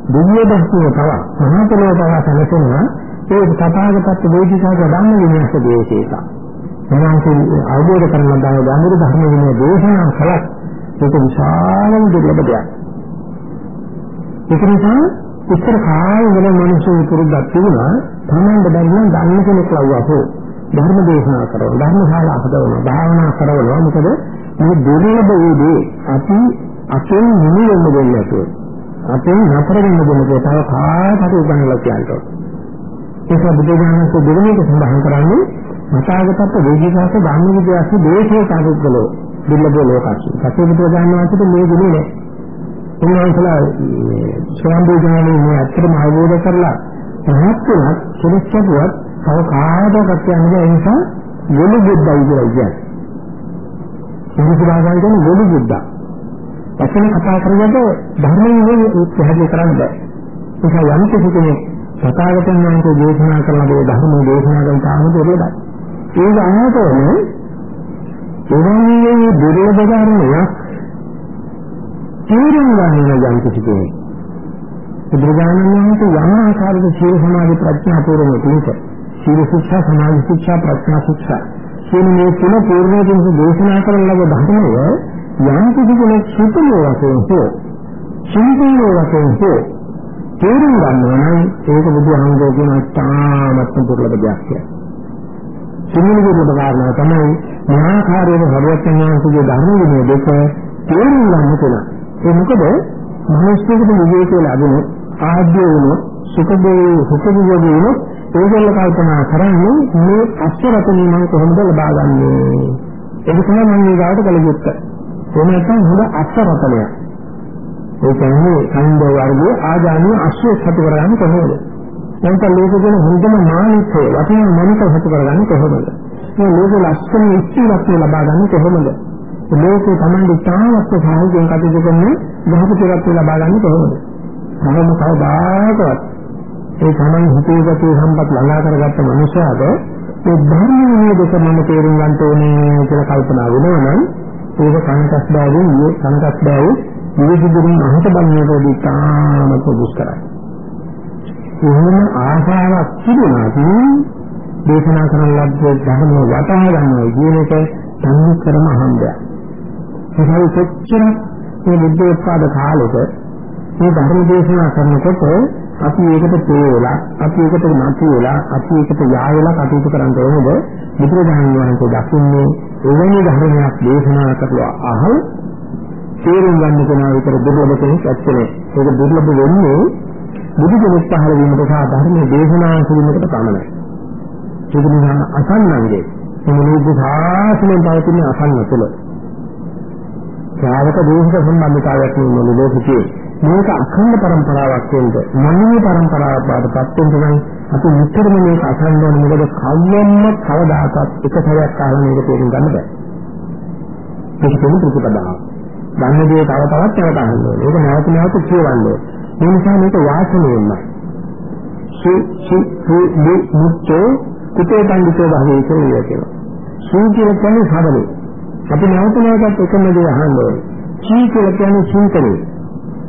දිව්‍ය දර්ශනය තව සහතලෝ තව සැලසෙන ඒ තථාගතත් වේදිකාව ධම්ම විනයස දේශේක සමාන්තේ අවබෝධ කරගන්න බව ගැඹුරු ධර්ම විනය දේශනා කළත් ඒක විශාලම දුර්ලභ දෙයක් ඒක නිසා ඉස්සර කාලේ වෙන මිනිස්සු පුරුද්දක් තිබුණා. තමන්ට බැරි නම් දන්න කෙනෙක් ලව්වපෝ ධර්ම දේශනා කරනවා ධර්ම ශාලා හදවනවා භාවනා කරනවා. මොකද මේ දුර්ලභ වූදී අපි අපෙන් නිමි වෙන්න දෙන්නේ නැතුව අපෙන් නතර වෙන්න දෙන්නේ තව කාටට උගන්වලා කියනවා ඒක බුදුදහමේ දෙවෙනික සඳහන් කරන්නේ මතාගතත් වේදිකාස ධම්ම විද්‍යාවේ දේශේ සාධුකලෝ දුර්ලභ ලෝකස්ස සත්‍ය බුදුදහම වහන්සේට මේ දුන්නේ නැහැ උන්වහන්සේලා ස්වයංභූ ඥානෙ මේ ඇත්තටම අවබෝධ කරලා පහත් වුණත් කෙලෙස්කපුවත් තව කාටවත් කියන්නේ ඒ නිසා ගොළු බුද්ධයි කියලා කියන්නේ. සංස්කාරයන් කියන්නේ ගොළු බුද්ධ. එතන කතා කරනකොට ධර්මයේ පැහැදිලි කරන්න බෑ. ඒක යම් කිසි කෙනෙක් සතාගතයන් වහන්සේ දේශනා කරන දේ ධර්ම දේශනා කරන තාම දුර්ලභයි. ඒක අහතෝනේ එවැනි දුර්ලභ ධර්මයක් තේරුම් ගන්න යම් කිසි කෙනෙක්. බුදුරජාණන් වහන්සේ යම් ආකාරයක සීල සමාධි ප්‍රඥා පූර්ණ තුනක සීල ශික්ෂා සමාධි ශික්ෂා ප්‍රඥා ශික්ෂා. කියන මේ තුන පූර්ණයෙන් දේශනා කරන ලබ ධර්මය යම් කිසි කෙනෙක් සුතමෝ වශයෙන් හෝ සම්පූර්ණ වශයෙන් හෝ තේරුම් ගන්නවා නම් ඒක බුදුහාමුදුරුවෝ කියන තාමත්ම දුර්ලභ දෙයක් කියලා. සිංහල දුර්ලභ කාරණා තමයි මහාකාරයේ සර්වඥාන්සේගේ ධර්ම විනය දෙක තේරුම් ගන්න තුන. ඒ මොකද මිනිස්සුන්ට විවේකී ලැබුණොත් ආද්‍ය වුණොත් සුඛදේ සුඛවියෝගී වුණොත් ඒගොල්ල කල්පනා කරන්නේ මේ අස්වරතනේ මම කොහොමද ලබාගන්නේ ඒක තමයි මම මේ ගාවට කළ යුත්තේ එහෙම නැත්නම් හොඳ අස්වරතනයක් ඒ කියන්නේ සංඝ වර්ගයේ ආජානීය අශ්වය සතු කරගන්නේ කොහොමද? නැත්නම් ලෝකෙගෙන හොඳම මානිකය වටිනා මනික සතු කරගන්නේ කොහොමද? මේ ලෝක ලක්ෂණ ඉස්තිරක් ලබාගන්නේ කොහොමද? ලෝකේ Tamande තාමත් සාහිත්‍යයෙන් කටයුතු කරන්නේ මහපතිරත් ලබා ගන්න කොහොමද? තමම කවදාකවත් ඒ තමයි හිතේගතේ සම්පත් ළඟා කරගත්ත මනුස්සයාට ඒ ධර්මයේ දෙක මම තේරුම් ගන්න ඕනේ කියලා කල්පනා වෙනවා නම් ඒක කනකස් බෑවෙන් මේ කනකස් බෑවේ විවිධ මහත බන්නේටදී තාමත් දුෂ්කරයි. එහෙම ආශාවක් තිබුණා දේශනා කරන ලද්දේ ධර්මය වටහා ගන්නවා කියන එක තන්නේ කරම අහඹයක්. ඒකයි කොච්චර මේ බුද්ධ උත්පාද කාලෙක මේ ධර්ම දේශනා කරනකොට අපි ඒකට තේරෙලා අපි ඒකට නැති වෙලා අපි ඒකට යායලා කටයුතු කරන්න ඕනද බුදුරජාණන් වහන්සේ දකින්නේ එවැනි ධර්මයක් දේශනා කරලා අහල් තේරුම් ගන්න කෙනා විතර දුර්ලභ කෙනෙක් ඇත්තනේ. ඒක දුර්ලභ වෙන්නේ බුදු කෙනෙක් පහළ වීමට සහ ධර්මයේ දේශනා කිරීමකට පමණයි. ඒක නිසා අසන්නන්ගේ මොනෝධ සාසනය පවතින අසන්න තුළ ශ්‍රාවක දේශක සම්බන්ධතාවයක් නෙමෙයි ලෝකයේ මේක අඛණ්ඩ પરම්පරාවක් වෙන්න මනෝමය પરම්පරාවක් බාටපත් වෙනවා අපි මුත්‍තරම මේක අසන්න ඕනේ මොකද කවම්ම කවදාකවත් එක සැරයක් ආවම මේක තේරුම් ගන්න බෑ ඒක තමයි ප්‍රතිපදාව ගන්න දේ තව තවත් තවත් අහන්න ඕනේ ඒක නැවත නැවත කියවන්න ඕනේ ඒ නිසා මේක වාසනයෙන්ම සි සි සි දි මුත්තෝ කුතේ පඬිතෝ භාවයේ කියලා සූ කියන්නේ සාධනේ අපි නැවත නැවතත් එකම දේ අහන්න ඕනේ. චී කියලා කියන්නේ චින්තනය.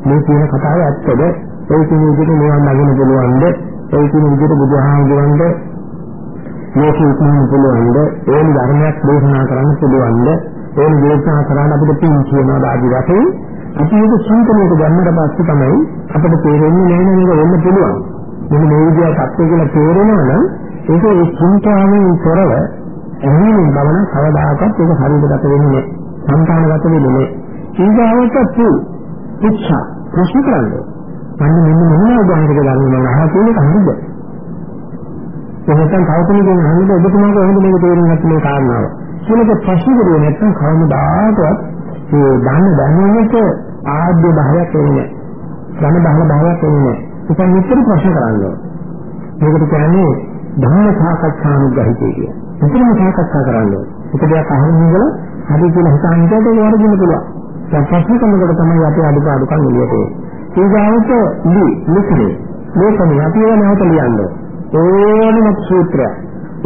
මේ කියන කතාව ඇත්තද? ඒ කියන විදිහට නිවන් දකින්න පුළුවන්ද? ඒ කියන විදිහට බුදුහාමුදුරන්ද මේක ඉක්මන පුළුවන්ද? ඒනි ධර්මයක් දේශනා කරන්න පුළුවන්ද? ඒනි දේශනා කරන්න අපිට පින් කියනවා ආදි වශයෙන් අපි ඒක චින්තනයක ගන්නට පස්සේ තමයි අපිට තේරෙන්නේ නෑ නේද වෙන්න පුළුවන්. මෙන්න මේ විදිහට අත්‍ය කියලා තේරෙනවා නම් ඒක ඒ චින්තාවෙන් තොරව ඇහිමින් බලන කවදාකවත් ඒක හරියට ගත වෙන්නේ නැහැ. සංකානගත වෙන්නේ නැහැ. ඊගාවට පු පුච්චා ප්‍රශ්න කරන්නේ. අන්න මෙන්න මොනවා උදාහරණයක් ගන්න මම අහලා තියෙන කහරිද? එහෙනම් කවුරුන් කියන හරිද ඔබතුමාගේ කොහොමද මේක තේරුම් ගන්න මේ කාරණාව? කියනක ප්‍රශ්න කරුවේ නැත්නම් කවමදාකවත් ඒ දන්න දැනුමට ආද්‍ය භාවයක් එන්නේ නැහැ. ධන බහල භාවයක් එන්නේ නැහැ. ඒක නිතර ප්‍රශ්න කරන්නේ. මේකට කියන්නේ ධර්ම සාකච්ඡානුග්‍රහිතය කියන්නේ. විතරම සාකච්ඡා කරන්න ඕනේ. එක දෙයක් අහන්න ඉඳලා හරි කියලා හිතන්නේ ඒක වරදින්න පුළුවන්. දැන් ප්‍රශ්න කරනකොට තමයි අපි අඩුපාඩුකම් එළියට එන්නේ. ඊගාවට ලි ලිඛනේ. මේකනේ අපි ඒවා නැවත ලියන්නේ. ඕනම සූත්‍රය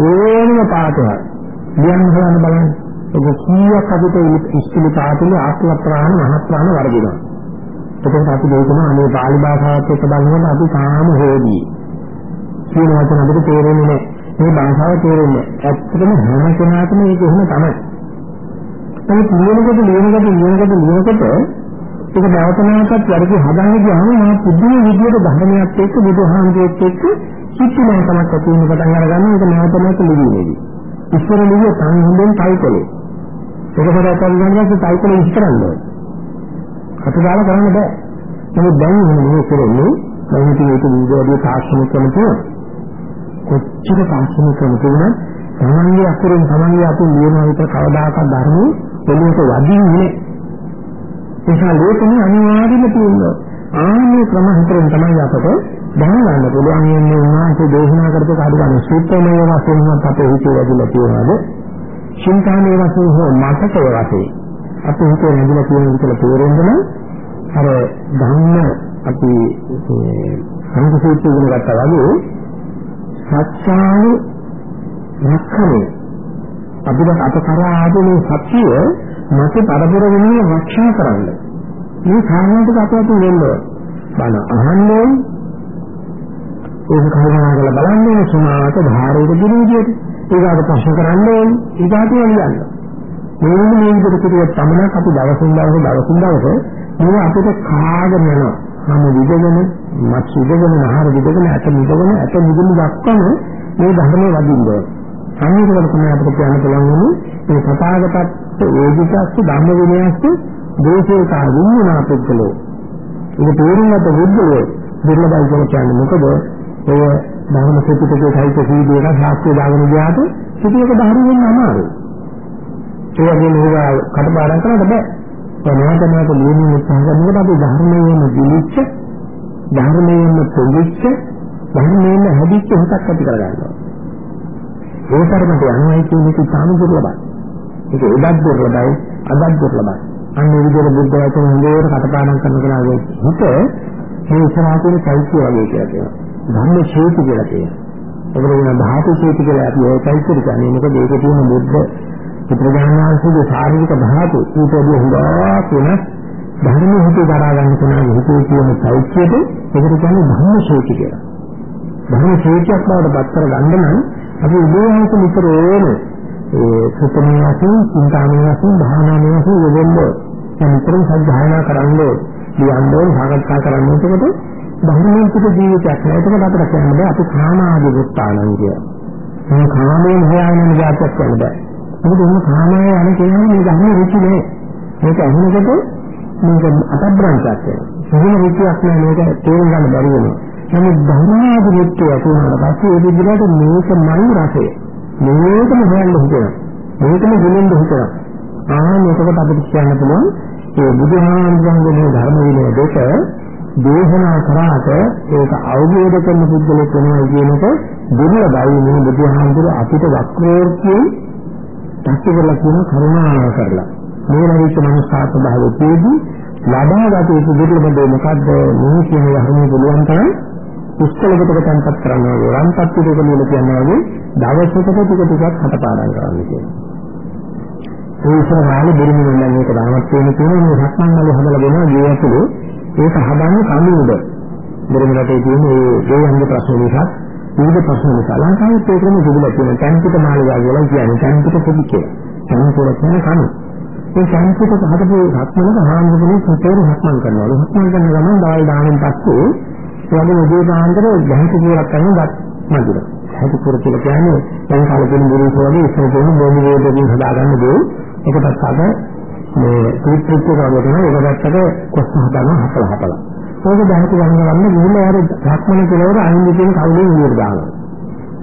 ඕනම පාඩයක් ලියන්න හොයන්න බලන්න. ඒක කීයක් අපිට ඉස්තිලි පාඩුවේ ආත්ම ප්‍රාණ මහ ප්‍රාණ වර්ධිනවා. එතකොට අපි දෙකම අනේ පාලි භාෂාවත් එක්ක බලනකොට අපි තාම හොයදී. කියන වචන අපිට තේරෙන්නේ නැහැ. මේ භාෂාව තේරෙන්නේ. ඇත්තටම හැම කෙනාටම මේක එහෙම තමයි. ඒක ලියනකොට ලියනකොට ලියනකොට ලියනකොට ඒක නැවත නැවතත් වැඩි හදාගෙන ගියාම මම පුදුම විදියට ධර්මයක් එක්ක බුදුහාමුදුරුවෝත් එක්ක සිත්තුමයි තමයි ඇති වෙන පටන් අරගන්න ඒක නැවත නැවත ලියන්නේ. ඉස්සර ලියුව සංහිඳෙන් ටයිටලේ. ඒකකට අතල්ගන්නත් ටයිටලේ ඉස්සරන්නේ. අතදාලා කරන්න බෑ. නමුත් දැන් මේ කරන්නේ මම හිතුවේ ඒක වීඩියෝ තාක්ෂණික ක්‍රම තියෙනවා. කොච්චර තාක්ෂණික ක්‍රම තිබුණත් තමන්ගේ අකුරෙන් තමන්ගේ අකුරු ලියනවා විතර කවදාකවත් ධර්මයේ එළියට වදින්නේ නිසා ලෝකෙනේ අනිවාර්යම තියෙනවා ආන්නේ ක්‍රම හතරෙන් තමයි අපට දැනගන්න පුළුවන් මේ උන්වහන්සේ දේශනා කරපු කාර්යගත සූත්‍රමය වශයෙන්වත් අපේ හිතේ වැදිලා තියෙනවාද චින්තාමය වශයෙන් හෝ මතකය වශයෙන් අපේ හිතේ වැදිලා තියෙන විදිහට තේරෙන්න අර ධම්ම අපි සංකේතය ඉගෙන ගත්තා වගේ සත්‍යාව රක්ෂණය අපිට අත කරා ආපු මේ සත්‍යය මත පරපුර වෙනුවෙන් රක්ෂා කරන්න. මේ කාරණාවට අපට වෙන්නේ බණ අහන්නේ ඒක කල්පනා කරලා බලන්නේ සුමාත ධාරයක දින විදියට. ඒකට ප්‍රශ්න කරන්නේ ඊට කියන්නේ. මේ මේ විදිහට කිව්වොත් තමයි අපි දවසින් දවස දවසින් දවස මේ අපිට කාගෙන යනවා. මම විදගෙන, මත් විදගෙන, නහර විදගෙන, අත විදගෙන, අත විදගෙන දක්වන මේ ධර්මයේ වදින්නේ. සංයෝගවල තමයි අපිට කියන්න පුළුවන් මේ සතාගතත් වේදිකස්ස ධම්ම විනයස්ස දේශේතා විඤ්ඤාණ පුද්ගලෝ. ඒක තේරුම් ගත බුද්ධලෝ දුර්ලභයි කියලා කියන්නේ මොකද? ඔය ධර්ම සූත්‍රයේ සාහිත්‍ය සීදේක ශාස්ත්‍රීය දාගෙන ගියාට සිටියක ධර්ම වෙන්න අමාරුයි. ඒ වගේම ඒවා කටපාඩම් කරන්න බෑ. ඒ නැවත නැවත ලියමින් උත්සාහ කරනකොට අපි ධර්මයේම දිලිච්ච ධර්මයේම පොලිච්ච ධර්මයේම හැදිච්ච හිතක් ඇති කරගන්නවා. ඒ තරමට යනවායි කියන එක ඉතාම දුර්ලභයි. ඒක එදත් දුර්ලභයි, අදත් දුර්ලභයි. අන්න ඒ විදිහට බුද්ධ වචන හොඳට කටපාඩම් කරන කෙනාගේ හිත මේ ඉස්සරහා තියෙන චෛත්‍ය වගේ කියලා කියනවා. ධම්ම ශේති කියලා කියනවා. ඒකට කියන ධාතු ශේති කියලා අපි ඒ චෛත්‍ය කියන්නේ මොකද ඒක තියෙන බුද්ධ පුත්‍රඥානවාසීගේ ශාරීරික ධාතු ඊටදී හුඟා කියන ධර්ම හිතේ දරා ගන්න කෙනාගේ හිතේ තියෙන චෛත්‍යයට ඒකට කියන්නේ ධම්ම ශේති කියලා. ධර්ම ශේතියක් බවට පත් කර ගන්න නම් අපි උදේවන්ත විතර ඕනේ ඒ සුතමේ වශයෙන්, චින්තාමේ වශයෙන්, භාවනාමේ වශයෙන් යෙදෙන්නේ. දැන් විතරම සත්‍යයනා කරන්නේ, ලියන්නේ, සාකච්ඡා කරන්නේ එතකොට ධර්මයෙන් පිට ජීවිතයක් නෑ. එතකොට අපිට කියන්න බෑ අපි කාමාදී වෘත්තානං කිය. මේ කාමයෙන් හොයන જાතියක් කියන්න බෑ. මොකද මේ කාමයේ යන කියන්නේ මේ ධර්ම රුචි නේ. මේක අහනකොට මේක අතබ්‍රංශයක් වෙනවා. සිහින රුචියක් නෑ මේක තේරුම් ගන්න බැරි වෙනවා. නමුත් ධර්මාදී රුචිය ඇතිවෙනාට පස්සේ ඒ විදිහට මේකමයි රසය. මේකම හොයන්න හිතෙනවා. මේකම දෙලෙන්න හිතනවා. ආ මේකට අපිට කියන්න පුළුවන් ඒ බුදුහාමුදුරන්ගේ ධර්ම විනය දෙක දේශනා කරාට ඒක අවබෝධ කරන පුද්ගලෙක් වෙනවා කියන එක දුර්ලභයි මේ බුදුහාමුදුර අපිට වක්‍රෝර්තිය පැති කරලා කියන කරුණාව කරලා. මේ ලැබිච්ච මනසාත් භාවයේදී ලබාගත යුතු දුර්ලභ දේ මොකද්ද? මේ කියන ධර්මයේ පුළුවන් තරම් පුස්තකයකට තැන්පත් කරනවා වගේ රන්පත් පිටක නිල කියනවා වගේ දවසකට ටික ටිකක් හටපාඩම් කරන්න කියනවා. ඒ ඉස්සරහාලේ බිරිමි වෙනවා මේක දාමත් වෙන කියන මේ සක්මන් වල හදලා දෙනවා. ගේ ඇතුලේ ඒක හදන්නේ කමිනුද. බිරිමි රටේ තියෙන මේ දේවංග ප්‍රශ්න නිසා විවිධ ප්‍රශ්න නිසා ලංකාවේ ඒකම තිබුණා කියන ටැන්පිට මාළිගා කියලා කියන්නේ ටැන්පිට පොඩි කියලා. ටැන්පිට කියන කණු. ඒ ටැන්පිට හදපු සක්මනක හාමුදුරුවෝ සතේරු සක්මන් කරනවා. සක්මන් කරන ගමන් දාල් දානෙන් පස්සේ වගේ උදේ පාන්දර දැහිත පුරක් කරනවත් මදිර. දැහිත පුර කියලා කියන්නේ දැන් කාලෙකින් බුරුසෝ වගේ ඉස්සර දෙන බොමි වේදකින් හදාගන්න දේ. ඒකටත් අද මේ ට්‍රිප් එක වගේ තමයි ඒකටත් කොස්ස හදාගන්න හපල හපල. ඒක දැහිත ගන්න ගන්න ගිහිල්ලා යාර ධක්මන කෙලවර අයින් දෙකෙන් කවුලෙන් විදියට දානවා.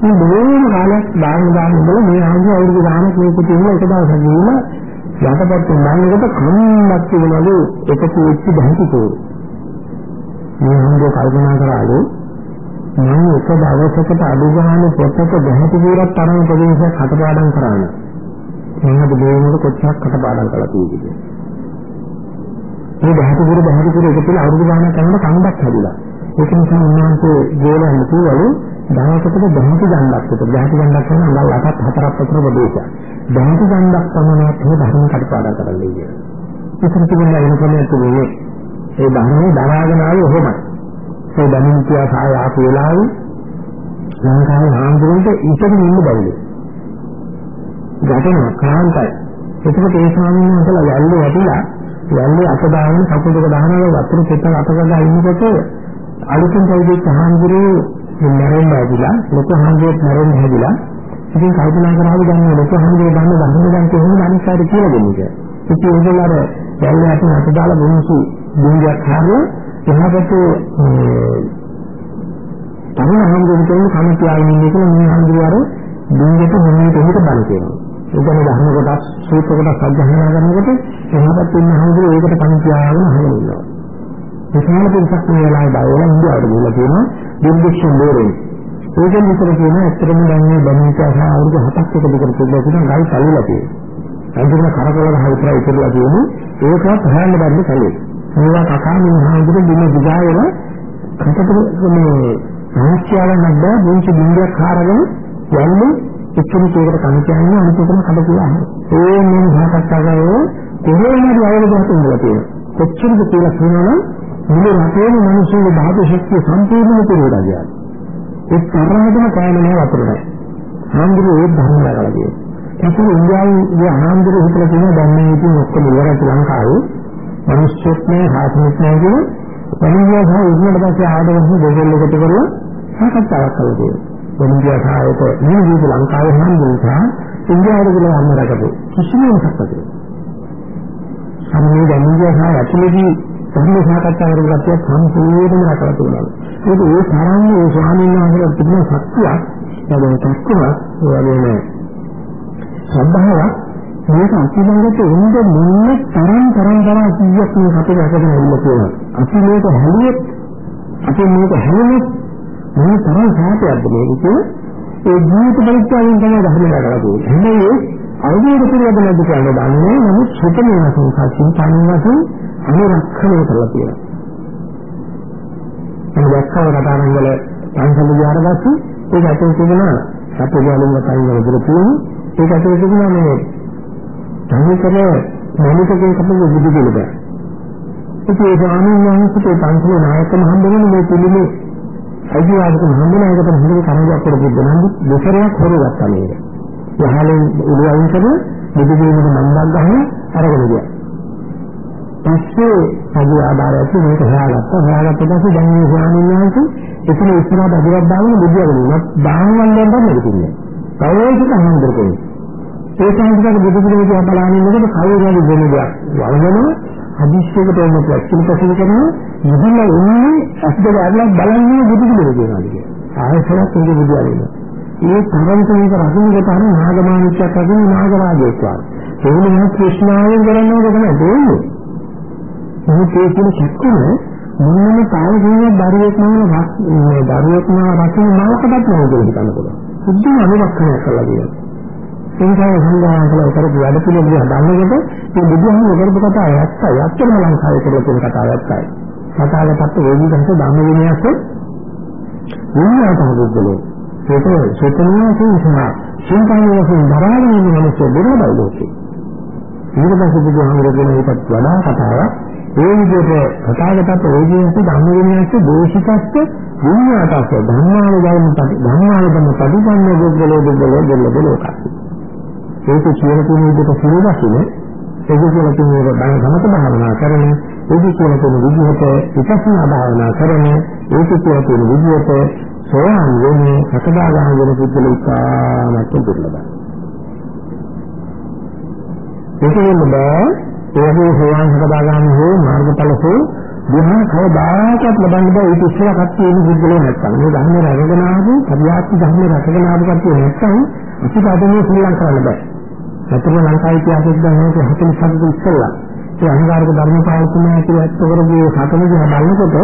මේ බොහෝම කාලයක් දාන දාන ඉඳලා මේ ආන්දර අවුරුදු ගානක් මේක තියෙන එක දවසක් ගිහිල්ලා යටපත් මන්නකට කන්නක් තිබුණලු එකතු වෙච්ච දැහිත පුර. මේ හංගෝ කල්පනා කරාලු මම එක දවසකට අඩු ගන්න පොතක දැහැටි පුරක් තරම් ප්‍රදේශයක් හටපාඩම් කරාන. මම අද දෙවෙනිට කොච්චරක් හටපාඩම් කළා කීයද? මේ දැහැටි පුර දැහැටි පුර එක තුල අවුරුදු ගානක් යනකොට කන්දක් හැදිලා. ඒක නිසා උන්වහන්සේ ගෝලයන් කිව්වලු දහසකට දැහැටි ගන්නක් උත දැහැටි ගන්නක් කරන අඟල් 8ක් 4ක් අතර ප්‍රදේශයක්. දැහැටි ගන්නක් පමණක් මේ ධර්ම කටපාඩම් කරන්න ඉන්නේ. ඉතින් තිබුණා වෙන ක්‍රමයක් තිබුණේ ඒ ධර්මයේ දරාගෙන ආවේ ඔහොමයි. ඒ ධර්ම කියා සාය ආපු වෙලාවේ ලංකාවේ ආන්දරන්ට ඉතින් ඉන්න බැරිලු. ගැටෙනවා කාන්තයි. එතකොට ඒ ස්වාමීන් වහන්සේලා යන්නේ වැටිලා යන්නේ අත දාගෙන කකුල් දෙක දානවා වතුර පෙත්තක අතකලා ඉන්නකොට අලුතින් කවුදෙක් ආන්දරේ මැරෙන්න ඇදිලා ලොකු හාමුදුරුවෝ මැරෙන්න හැදිලා ඉතින් කල්පනා කරාලු දැන් ලොකු හාමුදුරුවෝ ගන්න ධර්ම දැන් කොහොමද අනිත් අයට කියලා දෙන්නේ. ඉතින් ඒගොල්ලෝ අර දැන් අත අත දාලා බොහොමසු දුංගයක් හරලා එහාට තරුණ හම්බුනේ කන තියාගෙන ඉන්නේ කියලා මේ හම්බුවාර දුංගෙට මොනේට එහෙට බල කියනවා. ඒ කියන්නේ ධර්ම කොටස් සූත්‍ර කොටස් අධ්‍යයනය කරනකොට එහාට ඉන්න හම්බුනේ ඒකට කන තියාගෙන අහගෙන ඉන්නවා. විශාල පිරිසක් මේ වෙලාවේ බයවලා ඉන්දියාවට ගිහලා තියෙනවා දුර්භික්ෂ දෝරේ. ඒකෙන් විතර කියන ඇත්තටම දැන් මේ බණිකාස අවුරුදු 7ක් එක දිගට තිබ්බා කියන ගල් කල්ලා තියෙනවා. අන්තිම කරකවල හයිතරයි ඉතිරලා තියෙන්නේ ඒකවත් හොයන්න බැරි කලේ. මේවා කකා මේ හාමුදුරු දින දිගාවල කටට මේ රහස්‍යයන් නැද්ද මුංචි බින්දයක් හරගෙන යන්නේ එක්කෙනෙක් ඒකට කන කියන්නේ අනිත් එකම කඩ කියලා අහනවා. ඒ මොන සාකච්ඡාවකෝ කොහේමද අවබෝධයක් උඹලා තියෙනවා. කොච්චරද කියලා කියනවනම් මුළු රටේම මිනිස්සුන්ගේ බාහිර ශක්තිය සම්පූර්ණයෙන්ම පිළිවෙලා ගියා. ඒ තරමටම කෑමනේ වතුර නැහැ. ආන්දර ඒ ධර්ම වලලා කියනවා. ඒකේ ඉන්දියාවේ ආන්දර හිතලා තියෙන දැන් මේ ඉතින් ඔක්කොම ඉවරයි ලංකාවේ. මිනිස්සුත් නෑ හාස්මත් නෑ කියන පරිණිය සහ ඉන්නට පස්සේ ආදවස් දෙකෙන් එකට කරලා සාකච්ඡාවක් කළා තියෙනවා. ඉන්දියා සායත මේ විදිහට ලංකාවේ හම්බුනා ඉන්දියාවට කියලා අන්න රකපු කිසිම එකක් නැහැ. සමහර ඉන්දියා සාය ඇතුළේදී ධර්ම සාකච්ඡා කරන කතිය සම්පූර්ණයෙන්ම රකලා තියෙනවා. ඒක ඒ තරම් ඒ ස්වාමීන් වහන්සේලා තිබුණ ශක්තියක්, ඒකේ තත්ත්වයක්, ඒ වගේම සම්භාවයක් මේක අතිලංගට එන්න මුන්නේ තරම් තරම් තරම් කීයක් මේ අපේ රටේ ඇවිල්ලා තියෙනවා. අපි මේක හැලුවොත් අපි මේක හැලුවොත් මේ තරම් සාපයක්ද මේක ඒ ජීවිත පරිත්‍යාගයෙන් තමයි ධර්ම කරලා තියෙන්නේ. හැබැයි අවබෝධ කරගන්න නැද්ද කියලා දන්නේ නමුත් සුතම වශයෙන් සාක්ෂි පාණින් වශයෙන් අනුරක්ෂණය කරලා තියෙනවා. මම දැක්කව රටාරන් වල පන්සල් ගියාට පස්සේ ඒක ඇතුල් තිබුණා සත්‍යඥානින් වතයින් වල දුර තියෙන ඒක ඇතුල් තිබුණා මේ සංකේතන මනිකකින් කපපු බුදු දෙලද. ඒ ස්වාමීන් වහන්සේට පන්සලේ නායකම හම්බෙන්නේ මේ පිළිමේ අයිතිවාසික මහමුණායකට හොඳට කණියක් කරපු දෙනන් දෙසරයක් හොරගත්තා මේක. යහලෙන් උළුවයින් කරන බුදුදේවගේ මණ්ඩක් ගහන අරගෙන ගියා. පස්සේ සජු ආධාරයට මේක හොයාගත්තා. හොයාගත්ත පස්සේ දැන් මේ ස්වාමීන් වහන්සේ එතන ඉස්සරහට අදිරක් දාගෙන බුදියාගෙන ඉන්නවා. දාහවල් දැන් දෙන්නේ. කවෝසික අහම්බර කෙනෙක්. ඒ සංස්කාර බුදුදේවගේ දිහා බලන ඉන්නකොට කවුරුහරි දෙන දෙයක් වළඳනවා හදිස්සියකට එන්න ප්‍රශ්න ප්‍රශ්න කරනවා ඉතින් එන්නේ අස්දක අරලා බලන්නේ බුදුදෙවියෝ කියනවා කියන්නේ. ආයතනයක් ඉඳි බුදුආලේ. මේ තරන්තනික රකින්නට අර නාගමානිච්චක් අදින නාගරාජයෙක් වගේ. ඒ වෙනම කෘෂ්ණාවෙන් කරන්නේ තමයි දෙන්නේ. මොහොත ඒ කියන චක්කම මොනම තාවකීය දරුවෙක් නම මේ දරුවෙක් නම රකින්න නවකටත් නෑ කියලා හිතන්න පුළුවන්. සුද්ධම අනුරක්ෂණය කළා කියන්නේ. සංඛාර සංඝාසල කරපු වැඩ පිළිවෙල හදන්නකොට මේ බුදුහාම කරපු කතාව ඇත්තයි. ඇත්තම ලංකාවේ කරලා තියෙන කතාව ඇත්තයි. කතාවකට වේදිකන්ත ධම්ම විනයස විඤ්ඤාණ බුද්ධලෝ. ඒක සත්‍යමය සංසහා. සංඛාර වශයෙන් දරාගෙන ඉන්න මිනිස්සු බොරබයි ලෝකේ. ඊට පස්සේ බුදුහාමරගෙන ඒකත් වඩා කතාවක් ඒ විදිහට කතාවකට වේදිකන්ත ධම්ම විනයස දෝෂිතස්ස විඤ්ඤාණතස්ස ධම්මානුගාමී ධම්මානුගම පරිපන්න බුද්ධලෝ බුද්ධලෝ දෙල්ල ලෝකස්ස. ඒක කියන තුන විදිහට සිරුරකින ඒක කියලා කියන එක බණ සමත භාවනා කරන ඒක කියලා කියන විදිහට විපස්සනා භාවනා කරන ඒක කියලා කියන විදිහට සෝවාන් වෙන්නේ සකදාගාම වෙන පුද්ගල ඉතාමත් දුර්ලභයි. ඒක නෙමෙයි ඒ වගේ සෝවාන් සකදාගාම හෝ මාර්ගඵල හෝ ධ්‍යාන කවදාකවත් ලබන්න බෑ ඒක ඉස්සර කට්ටිය ඉන්න පුද්ගලයෝ නැත්තම් මේ ධර්ම රැකගෙන ආපු පරියාප්ති ධර්ම රැකගෙන ආපු කට්ටිය නැත්තම් අපිට අද මේ ශ්‍රී ලංකාව බෑ. ඇත්තම ලංකාවේ ඉතිහාසයක් දැන් මේක 47 ක ඉස්සෙල්ලා ඒ අනිවාර්ය ධර්ම පාලනය කියලා ඇත්තවරගේ සාකච්ඡා දිහා බලනකොට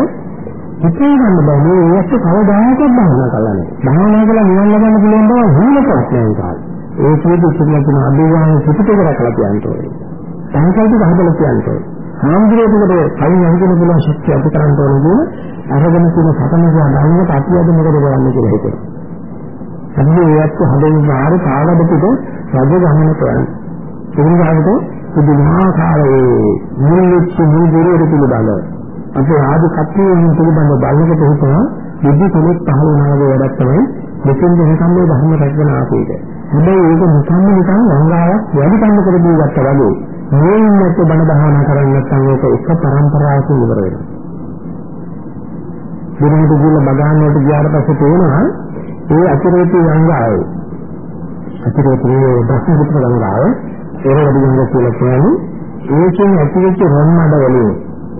හිතේ ගන්න බෑ මේ ඒත් කවදාකවත් භාවනා කරන්නේ. භාවනා කළා නිවන් ලබන්න පුළුවන් බව හිණකවත් නෑ කාලේ. ඒ කීයද ඉතිරිලා තියෙන අභිවාහන පිටුපිට රැකලා කියන්න ඕනේ. සංකල්ප හදලා කියන්න ඕනේ. සාන්ද්‍රයකට කයින් අහිගෙන පුළුවන් ශක්තිය අපිට කරන්න ඕනේ කියන අරගෙන තියෙන සතන දිහා බලනකොට අපි අද මොකද කරන්නේ කියලා හිතෙනවා. අන්නේ ඒත් හදේ මාර කාලද පිට රජ ගමන කරන්නේ. ඒ වගේම පුදුමාකාර ඒ මුල්ච්ච මුල් දරේට පිළිබඳ අපේ ආදි කට්ටියන් පිළිබඳ බලනකොට හිතනවා බුද්ධ කෙනෙක් පහළ වුණාගේ වැඩක් තමයි මෙතෙන් දෙනකම් මේ ධර්ම රැකගෙන ආපේක. හැබැයි ඒක නිකම්ම නිකන් වංගාවක් වැඩි කන්න කර දී ගත්තා වගේ. මේ ඉන්නත් බණ භාවනා කරන්නේ නැත්නම් ඒක එක පරම්පරාවකින් ඉවර වෙනවා. දිනෙකට ගිහලා බගාන් වලට ගියාට පස්සේ තේරෙනවා ඒ අතිරේකී ගංගාවේ. අතිරේකී දසුපුත්‍ර ගංගාව. ඒරවැඩි ගංගා කියලා කියන්නේ ඒකෙන් ඇතිවෙච්ච රොන්මඩ වලින්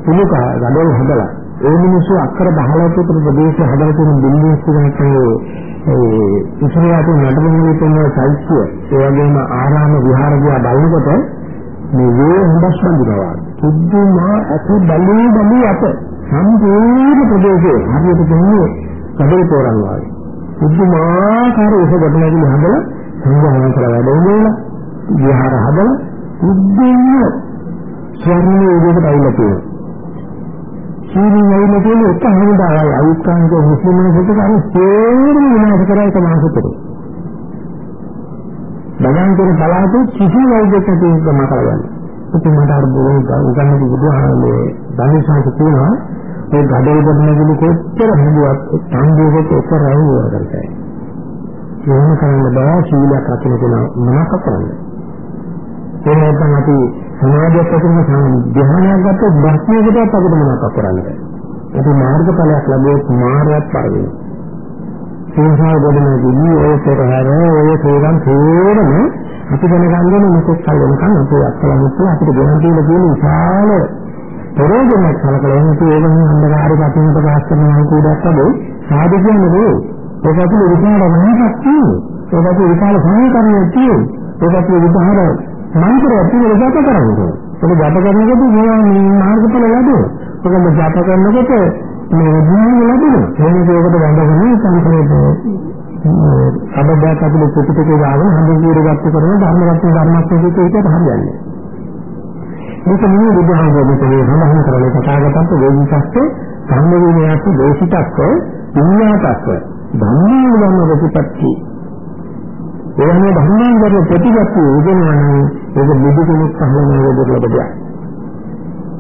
පිළික ගඩොල් හදලා ඒ මිනිස්සු අක්කර 15 කට ප්‍රදේශ හදලා තියෙන බිල්ඩින්ග්ස් ටිකක් ඒ ඉස්රායලේ නඩමුනේ තියෙන සයිස්ය ඒ වගේම ආරාම විහාර දිහා බලනකොට මේ වේ හොඳස් බඳිනවා සුද්ධමා අත බලේ බලේ අත සම්පූර්ණ ප්‍රදේශයේ හරියට කියන්නේ කඩේ පෝරන් වගේ. පුදුමාකාර උස ගොඩනැගිලි හදලා සංඝායන කරලා වැඩ වුණා. විහාර හදලා බුද්ධිය ස්වර්ණයේ උදේට ඇවිල්ලා තියෙනවා. සීනි ඇවිල්ලා තියෙන එක හමුදාවයි අවිස්කාංග මුස්ලිම් මිනිස්සුන්ට අර සේරම විනාශ කරලා ඒක මාසෙට. තියෙන පළාතේ කිසි වෛද්‍යක තියෙක මතල ගන්න. ඉතින් මට අර බොරු උගන්වපු බුදුහාමේ ධනිසාංශ කියනවා ඒ ගඩේ දෙන්නගලු කොච්චර හඳුවත් සංජීවක එක රැවුව කරතයි. එහෙම කරන්න බෑ සීලයක් රකින්න කෙනා මොනවක් කරන්නේ. ඒ නැත්නම් අපි සමාධියක් ඇතිවෙන ධ්‍යානයක් ගත්තොත් භක්තියකටත් අපිට මොනවක් කරන්නේ. අපි මාර්ගඵලයක් ලැබුවොත් මාර්ගයක් පරිදි. සංසාර ගොඩනැගිලි ඔය පෙරහැර ඔය සේවම් තේරම අපි දැනගන්න මොකක් කල් වෙනකන් අපේ අත්ලමුත් අපිට ගෙනන් දීලා තියෙන විශාල ප්‍රයෝජනයක් කලකලා එන්නේ ඒ වෙන අන්ධකාරයක අපිට ප්‍රකාශ කරන අනුකූලයක් වගේ සාධු කියන්නේ නේ. ඒක ඇතුළේ විශාල මහාවක් තියෙනවා. ඒක ඇතුළේ විශාල සමීකරණයක් තියෙනවා. ඒක ඇතුළේ විශාල මන්ත්‍රයක් තියෙනවා ජප කරන්නේ. ඒක ජප කරනකොට මේ මාර්ගඵල ලැබෙනවා. ඒක ජප කරනකොට මේ විඥාන ලැබෙනවා. එහෙනම් ඒකට වැඳගෙන සංකේතය අබද්ධයක් ඇතුළේ පිටිපිටේ ගාගෙන හඳුන් කීර ගත්ත කරන ධර්ම රත්න ධර්මස්වභාවයට ඒකට හරියන්නේ. මේක නෙවෙයි බුදුහාමුදුරුවෝ සඳහන් කරන්නේ කතාගතත් වේදිකස්ස සම්මෝධනයත් දෝෂිතස්ස විඤ්ඤාතස්ස ධම්මෝලන ප්‍රතිපත්ති. එවැනි ධර්මාංගවල ප්‍රතිපත්ති උදෙනවනම් ඒක බුදු කෙනෙක් පහළ වෙන දුර්ලභයක්.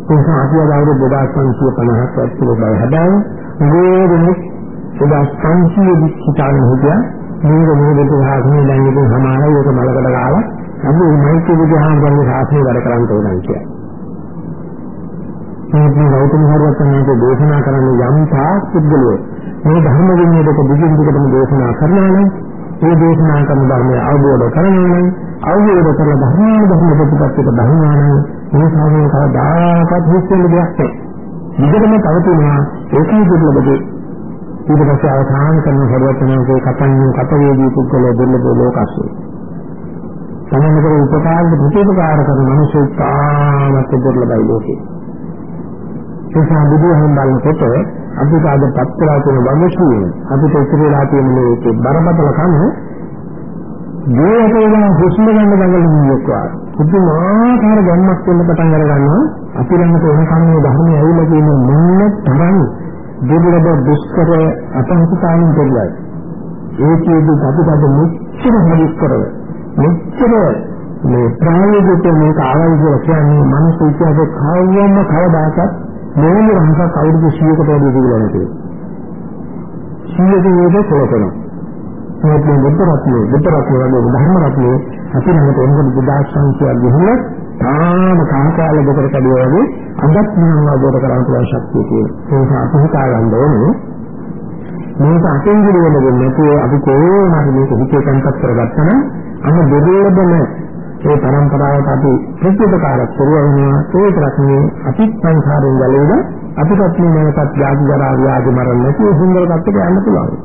ඒක අපි අද අවුරුදු 2550ක් ඇතුළත බව හැබැයි මේ දෙනෙක් 2500 විස්තරන හිටියා. මේක මොකද හාස්නේ දැන් ඉතින් සමානයි. ඒක බලකට ගාලා අපි මෛත්‍රී බුදුහාමරගේ සාසනය වැඩ කරන්න ඕනයි කියලා. මේ ගෞතම සර්වඥාන්සේ දේශනා කරන්නේ යම් තාක් පුද්ගලයෝ මේ ධර්ම විනයකට බුදුන් දිගටම දේශනා කරනවා නම් ඒ දේශනා කරන ධර්මය අවබෝධ කරගන්න නම් අවබෝධ කරලා ධර්මාන ධර්ම ප්‍රතිපත්තියට බහිනවා නම් මේ සාමයේ කවදාකවත් හිස්සෙන්න දෙයක් නැහැ. විදෙකම තවතිනවා ඒකයි දුර්ලභදී. ඊට පස්සේ අවසාන කරන සර්වඥාන්සේ කතන්නේ කතවේදී පුද්ගල දුර්ලභ ලෝකස්සේ. සමනකර උපකාර ප්‍රතිපකාර කරන මිනිස්සු තාමත් දුර්ලභයි ලෝකේ. ඒ බුදුහන් බලනකොට අපිට අද පත්‍රා තියෙන වගකීම අපිට ඉතිරිලා තියෙන මේකේ බරපතල කම දේවතේලා හුස්ම ගන්න දඟලන එකවා පුදුමාකාර ගම්මක් වෙන්න පටන් අර ගන්නවා අපි ළඟට එන කන්නේ ධර්මයේ ඇවිල්ලා තියෙන මොන්න තරම් දුර්ලභ දුෂ්කර අපහසුතාවයන් දෙලයි ඒකේදී අපිට අද මුච්චර හදිස් කරව මුච්චර මේ ප්‍රායෝගික මේක ආවයි කියලා කියන්නේ මනස ඉතිහාසයේ කවවම කවදාකවත් මොන රහසක් අවුරුදු 100කට වැඩි දිවිලා නැති. 100 දිවිද කොලකනවා. මේක බුද්ධ රත්නේ බුද්ධ රත්නේ වගේ ධර්ම රත්නේ අපි ළඟට එනකොට බුද්ධ සංඛ්‍යාව ගිහින් තාම කාකාල දෙකට කඩිය වගේ අදත් මම අවබෝධ කරගන්න පුළුවන් ශක්තිය තියෙනවා. ඒක අපි හිතා ගන්න ඕනේ. මේක අතෙන්දි වෙන්නේ නැතුව අපි කොහොම හරි මේක හිතේ කන්ටක් කරගත්තා නම් අන්න දෙදෙලබම ඒ પરම්පරාවට අපි ප්‍රතිපකාරක් කරුවා ඒක රත්නේ අපිත් සංසාරයෙන් ගැලවෙලා අපිටත් මේ නැවතත් ජාති ජරා ව්‍යාධි මරණ නැති සුන්දර තත්ත්වයක යන්න පුළුවන්.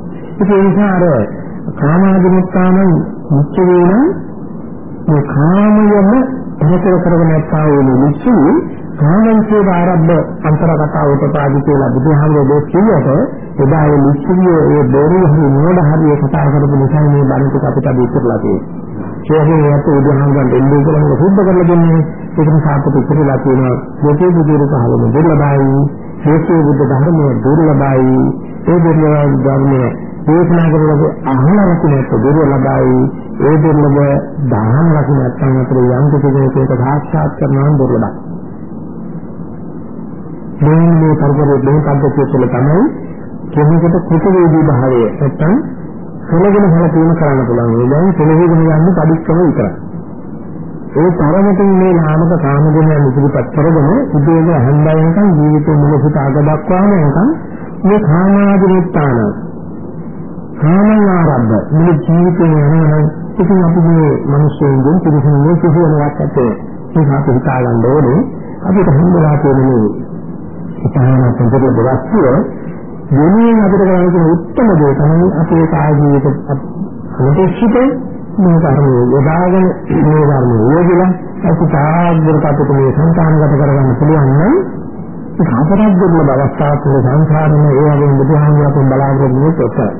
ඒ නිසා අර කාමාදිමුත්තාන මුච්ච වේන මේ කාමයම පහතර කරගෙන නැත්තා වූ මුච්චු කාමංසේ ආරම්භ අන්තරකතාව උපපාදි කියලා බුදුහාමුදුරේ දෙකියට එදා ඒ මුච්චුගේ ඒ බෝරු හරි නෝඩ හරි කතා කරපු නිසා මේ බණිත අපිට අද ඉස්සරලා තියෙනවා. ඒකේ යත් උදාහරණ දෙන්නේ කියලා මම සුද්ධ කරලා දෙන්නේ? ඒක නිසා අපිට ඉතිරිලා තියෙනවා මොකේ බුදුරු පහළම දුර්ලභයි. හේතු බුද්ධ ධර්මයේ දුර්ලභයි. ඒ දුර්ලභ ධර්මයේ දේශනා කරලා අහන රකින්නට දුර්ලභයි. ඒ දුර්ලභ දහම් රකින්නත් අතර යම් කිසි කෙනෙක් සාක්ෂාත් කරනවා දුර්ලභයි. මේ පරිපූර්ණ මේ පද්ධතිය තුළ තමයි කෙනෙකුට කුසලයේ භාවය නැත්තම් සෙලගෙන හැලපීම කරන්න පුළුවන්. ඒ දැන් සෙලගෙන යන්නේ පරික්‍රම විතරයි. ඒ තරමකින් මේ නාමක කාමගුණ නිදිපත් කරගෙන ඉදේම හැන්දයන්කන් ජීවිතේ මුල සිට අග දක්වාම නිකන් මේ කාමාදිනිත්තාන කාමයන් ආරම්භ මුළු ජීවිතේම යනවා ඉතින් අපි මේ මිනිස්සුන්ගෙන් පිළිසන්නේ කිසිවක්වත් ඇත්තේ ඒක අපි හිතා ගන්න ඕනේ අපිට හම්බලා තියෙන මේ ඉතාලම පොදු දවස්වල වෙනුවෙන් අපිට කරන්න තියෙන උත්තරම දේ තමයි අපේ කාය ජීවිත අනුශිත මේ කර්මය යොදාගෙන මේ කර්මය යොදලා අපි තාග්ගරට අපිට මේ සංකානගත කරගන්න පුළුවන් නම් ඒක අපරාධ දුර්ලභ අවස්ථාවක් තුළ සංසාරේ ඒ වගේ බුදුහාමුදුරුවෝ බලාපොරොත්තු වෙන්නේ ඔච්චරයි.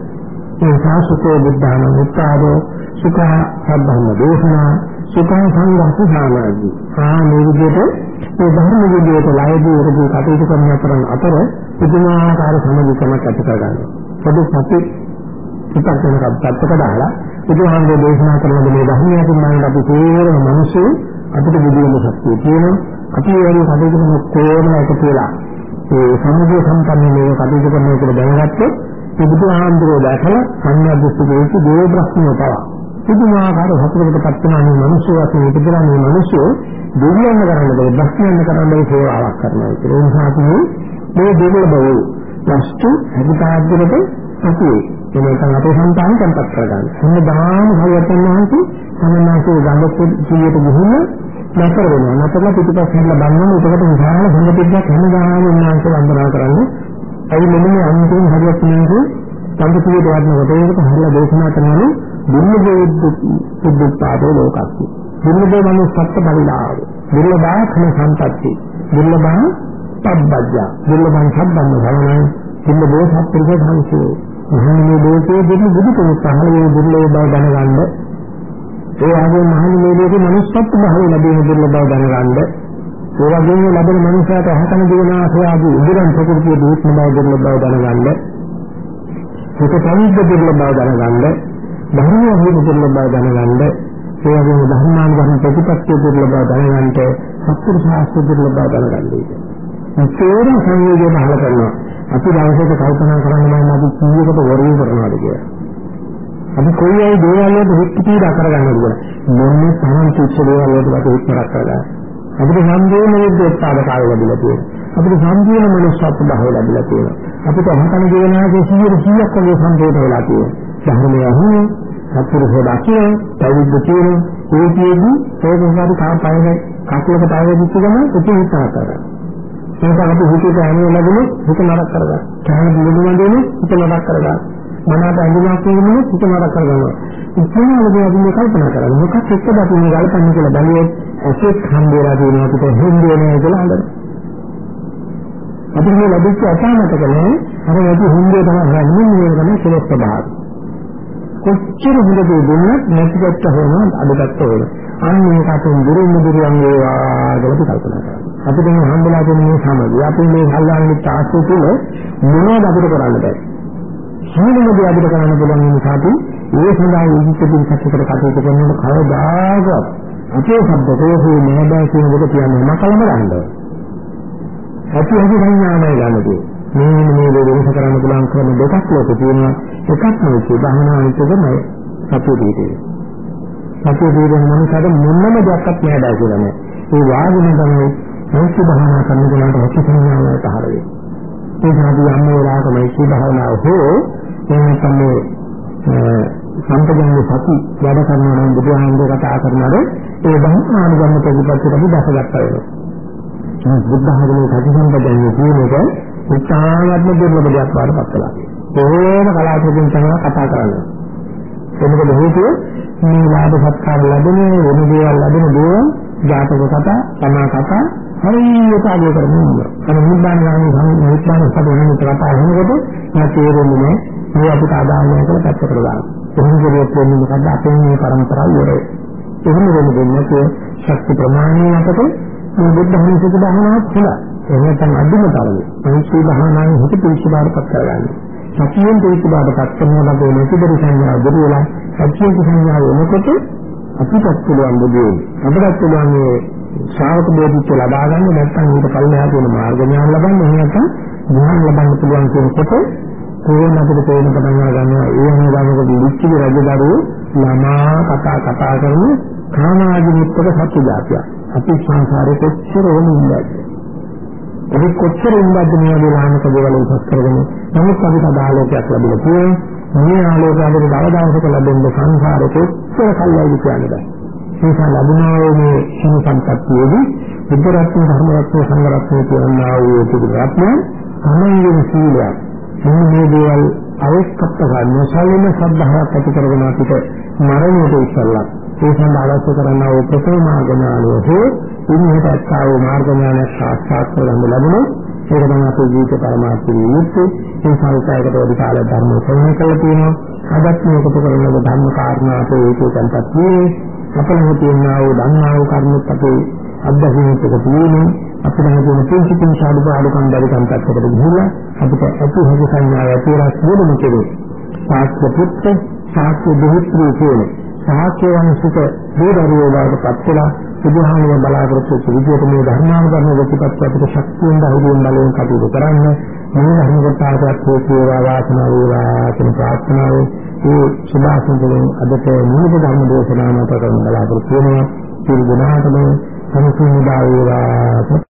ඒ සාසුකෝ බුද්ධාන උත්පාදෝ සුඛ සම්බන්ධ දේශනා සුඛ සංඝාස සාමාජි. ආ මේ විදිහට මේ ධර්ම විදියට ලයදී උරදී කටයුතු කරන අතර අතර පුදුමාකාර සමගිකමක් ඇති කරගන්නවා. පොදු සති පුතක් වෙනකම් පැත්තක දාලා බුදුහාමුදුරේ දේශනා කරන මේ ධර්මයෙන් මම අපි තේරෙන මිනිස්සු අපිට බුදුම ශක්තිය තියෙනවා. අපි ඒ වගේ කටයුතු කරන කොහොම එකතු වෙලා ඒ සම්මුතිය සම්පන්න මේ කටයුතු කරනවා කියලා දැනගත්තොත් මේ බුදුහාමුදුරේ දැකලා සංඥා දෘෂ්ටිකේසු දේව බ්‍රහ්මෝ පවා පුදුමාකාර හතරකටපත් වෙන මේ මිනිස්සු වශයෙන් ඉපදලා මේ මිනිස්සු දෙවියන් කරන්න බෑ බ්‍රහ්මයන් කරන්න බෑ සේවාවක් කරනවා ඒ නිසා අපි මේ දෙවියන් බව වස්තු අධිකාරයට අපේ එනකන් අපේ సంతාන කම්පත් කරගන්න. හැමදාම හරියටම වහන්සේ සමනාසෝ ගඟ ජීවිත ගිහින් නැතර වෙනවා. නැතරලා පිටපස්ස හැදලා බලනවා. ඒකට විශාල හොඳ පිටක් හැමදාම උන්වහන්සේ වන්දනා කරන්නේ. ඒ මෙන්න අන්තිම හරියට කියන්නේ සංකීර්ණ වර්ණකොට ඒකට හරියට දේශනා කරනවා. දුර්ලභ සුද්ධපාදෝ ලෝකස්සි. දුර්ලභ මනුස්සත්ව බලිලාව. දුර්ලභා khන සම්පatti. දුර්ලභා පබ්බජ්ජ. දුර්ලභං සම්බන්ධ භවනං. දුර්ලභෝ සත්පුරුෂ ධම්සෝ. මහන්නේ ලෝකයේ දෙවි බුදු කෙනෙක් පහළ දුර්ලභ බව දැනගන්න. ඒ වගේම මහන්නේ ලෝකයේ මනුස්සත්ව භාවය ලැබෙන දුර්ලභ බව දැනගන්න. ඒ වගේම ලැබෙන මනුෂ්‍යයට හතන දිනනාසේ ආදී ඉදිරියන් ප්‍රകൃතිය දුක්ඛ බව දුර්ලභ බව දැනගන්න. ඒක පරිද්ද දුර්ලභ බව දැනගන්න. ධර්මයේ හේතු දුර්ලභ බව දැනගන්න. ඒ වගේම ධර්මානුගම ප්‍රතිපත්තිය දුර්ලභ බව දැනගන්නට සත්‍ය ශාස්ත්‍ර දුර්ලභ බව දැනගන්න. මේ තේරෙන සංයෝගය පහල කරනවා. අපි දවසක කල්පනා කරන්න නම් අපි කීයකට වරිය කරනවාද කියලා. අපි කොයි අය දේවල් වලට හිත පීඩා කරගන්නද කියලා. මොන්නේ තමන් කිච්ච දේවල් වලට හිත කරක් කරගන්න. අපිට සම්පූර්ණ විද්‍යෝත්පාද කාර්ය ලැබිලා තියෙනවා. අපිට සම්පූර්ණ මනුෂ්‍යත්ව භාවය ලැබිලා තියෙනවා. අපිට අහකන දේනාගේ 100 100ක් වගේ සම්පූර්ණ වෙලා තියෙනවා. ධර්මය අහන්නේ සත්පුරුෂෝ දකින, තවුද්ද කියන ඒකේදී ඒකෝසාරි කාපයනේ කක්ලක තාවෙදිච්ච ගමන් උපහිතා කරනවා. ඒක අපි හිතේ ඇන්නේ ලැබුණොත් හිත නරක කරගන්න. කෑම බිඳුන දෙන්නේ හිත නරක කරගන්න. මනස ඇඳුමක් කියන්නේ හිත නරක කරගන්නවා. ඉතින්වලදී අපි මේ කල්පනා කරන්නේ මොකක් එක්කද අපි මේ ගල්පන්නේ කියලා බලුවොත් ඇසෙත් හම්බේලා තියෙන අපිට හොඳේ නෑ කියලා හඳන. අපි මේ ලැබිච්ච අසාමතකනේ අර වැඩි හොඳේ තමයි හන්නේ මේ තමයි කෙලෙස් ස්වභාවය. කොච්චර හොඳ දේ දුන්නත් නැතිකට හොරන අඩකට හොරන. අන්න මේකට දුරින් දුරියන් වේවා කියලා කල්පනා කරනවා. අපිට මේ හම්බලා තියෙන මේ සමගිය අපි මේ හල්ලාන්නේ තාක්ෂු තුල මොනවද අපිට කරන්න බෑ. සීලම දේ අපිට කරන්න පුළුවන් නිසා අපි ඒ සඳහා ඉදිරිපින් සැකකට කටයුතු කරනකොට කවදාකවත් අපේ શબ્දකෝසේ නෑදෑ කියන කොට කියන්නේ මකලම ගන්නවා. ඇති ඇති සංඥාමයි ගන්නදී. මේ මේ වෙනස කරන්න පුළුවන් ක්‍රම දෙකක් ලෝකේ තියෙනවා. එකක් මේ භාවනා අනිත්‍යමයි සතිය දීදී. සතිය දීගෙන මනසට මොනම දෙයක්වත් නෑදෑ කියලා නෑ. ඒ වාග්ම තමයි මෛත්‍රී භාවනා කරනකොට ඇති සංඥාවයි පහළ වෙන්නේ. ඒ සාදී යම් වෙලාවක මෛත්‍රී භාවනාව හෝ එහෙනම් තමයි සම්පජන්‍ය සති වැඩ කරනවා නම් බුදුහාමුදුර කතා කරනවාද ඒ ධර්මානුගම ප්‍රතිපත්තියට අපි දැකගත්තා වෙනවා. බුද්ධ ධර්මයේ සති සම්පජන්‍ය කියන එක උත්සාහවත්ම දුර්ලභ දෙයක් වඩපත් කළා. කොහොම කලාතුරකින් තමයි කතා කරන්නේ. එතකොට හේතුව මේ ලාභ සත්කාර ලැබෙන වෙන දේවල් ලැබෙන දේවල් ජාතක කතා, තමා කතා හරියට අගය කරගෙන ඉන්නවා. අර නිබ්බාන යාමේ නිබ්බාන සබඳන කතා වෙනකොට මම තේරෙන්නේ නැහැ මේ අපිට අදාළ නැහැ කියලා පැත්තකට දානවා. එහෙනම් කියොත් වෙන්නේ මොකද්ද අපේ මේ පරම්පරාව ඉවරයි. එහෙම වෙන දෙන්නේ ශක්ති ප්‍රමාණය අපට මේ බුද්ධ ධර්මයේ සුදාහනවත් කියලා. එහෙම තමයි අදුම තරමේ. මේ භාවනාවේ හිත පිළිසුබාරපත් කරගන්න. සතියෙන් පිළිසුබාරපත් කරනවා නම් නැතිබරි සංඥා දුර වෙලා සත්‍යයේ සංඥාව වෙනකොට අපිටත් පුළුවන් බුදේ. අපිටත් පුළුවන් මේ ශ්‍රාවක බෝධිත්ව ලබා ගන්න නැත්නම් ඊට පල්ලෙහා තියෙන මාර්ග ඥාන ලබන්න එහෙම නැත්නම් ඥාන ලබන්න පුළුවන් කියනකොට කොහොම අපිට තේරෙන පටන් ගන්නවා ඒ අනුගමනක දිච්චි රජදරුවෝ ළමා කතා කතා කරන කාමාදී මුත්තක සත්‍ය જાතිය. අපි සංසාරේ කොච්චර වුණාද? අපි කොච්චර ඉන්නද මේ වගේ ලාමක දේවල් උසස් කරගෙන නමුත් අපි සදාලෝකයක් ලැබිලා තියෙනවා. මේ ආලෝකයෙන් දවදාසක ලැබෙන සංසාරේ කොච්චර කල්යයි කියන්නේ බෑ. ඒක ලැබුණා මේ ශින සම්පත්තියේදී බුද්ධ රත්න ධර්ම රත්න සංඝ රත්න කියනවා වූ පිළිගත්ම තමන්ගේ සීලය මෙන්න මේ දේවල් අවස්කප්ප ගන්න සාලෙන සද්ධාවක් ඇති කරගෙන අපිට මරණයට ඉස්සල්ලා. ඒ සඳහා අවශ්‍ය කරනා වූ ප්‍රථම මාර්ග ඥානය හෝ ඉන්නට අත්තා වූ මාර්ග ඥානය සාක්ෂාත් කරගන්න ලැබුණොත් ඒක තමයි අපේ ජීවිත පරමාර්ථ නිමිත්තේ ඒ සංකල්පයකට වැඩි කාලයක් ධර්ම ශ්‍රවණය කළා තියෙනවා. අදත් මේකට කරන ධර්ම කාරණා අපේ ඒකෙන්පත් වී අපලම තියෙනා වූ දන්නා වූ කර්මත් අපේ අත්දැකීමත් එක තියෙන්නේ. අපිට හදන පුංචි පුංචි අඩුපාඩුකම් බැරි කම්පත්තකට ගිහිල්ලා අපිට ඇති හැකි සංඥාව ඇතිලා සියලුම කෙරේ ශාස්ත්‍ර පුත්‍ර ශාස්ත්‍ර දුහිත්‍රි කියන ශාස්ත්‍ර වංශික දීදරුවෝ බවට පත් වෙලා බුදුහාමුදුරුවෝ බලාපොරොත්තු වෙච්ච විදිහට මේ ධර්මානුකරණ ප්‍රතිපත්ති අපිට ශක්තියෙන් දහුවෙන් බලයෙන් කටයුතු කරන්න මේ ධර්ම කොටසට හේතුවා වාසනාව වේවා කියන ප්‍රාර්ථනාවෙන් ඒ සුභාසනයෙන් අදට මූලික ධර්ම දේශනාව මත කරන බලාපොරොත්තු වෙනවා. සියලු දෙනාටම ทั้งคุณดาวราพะ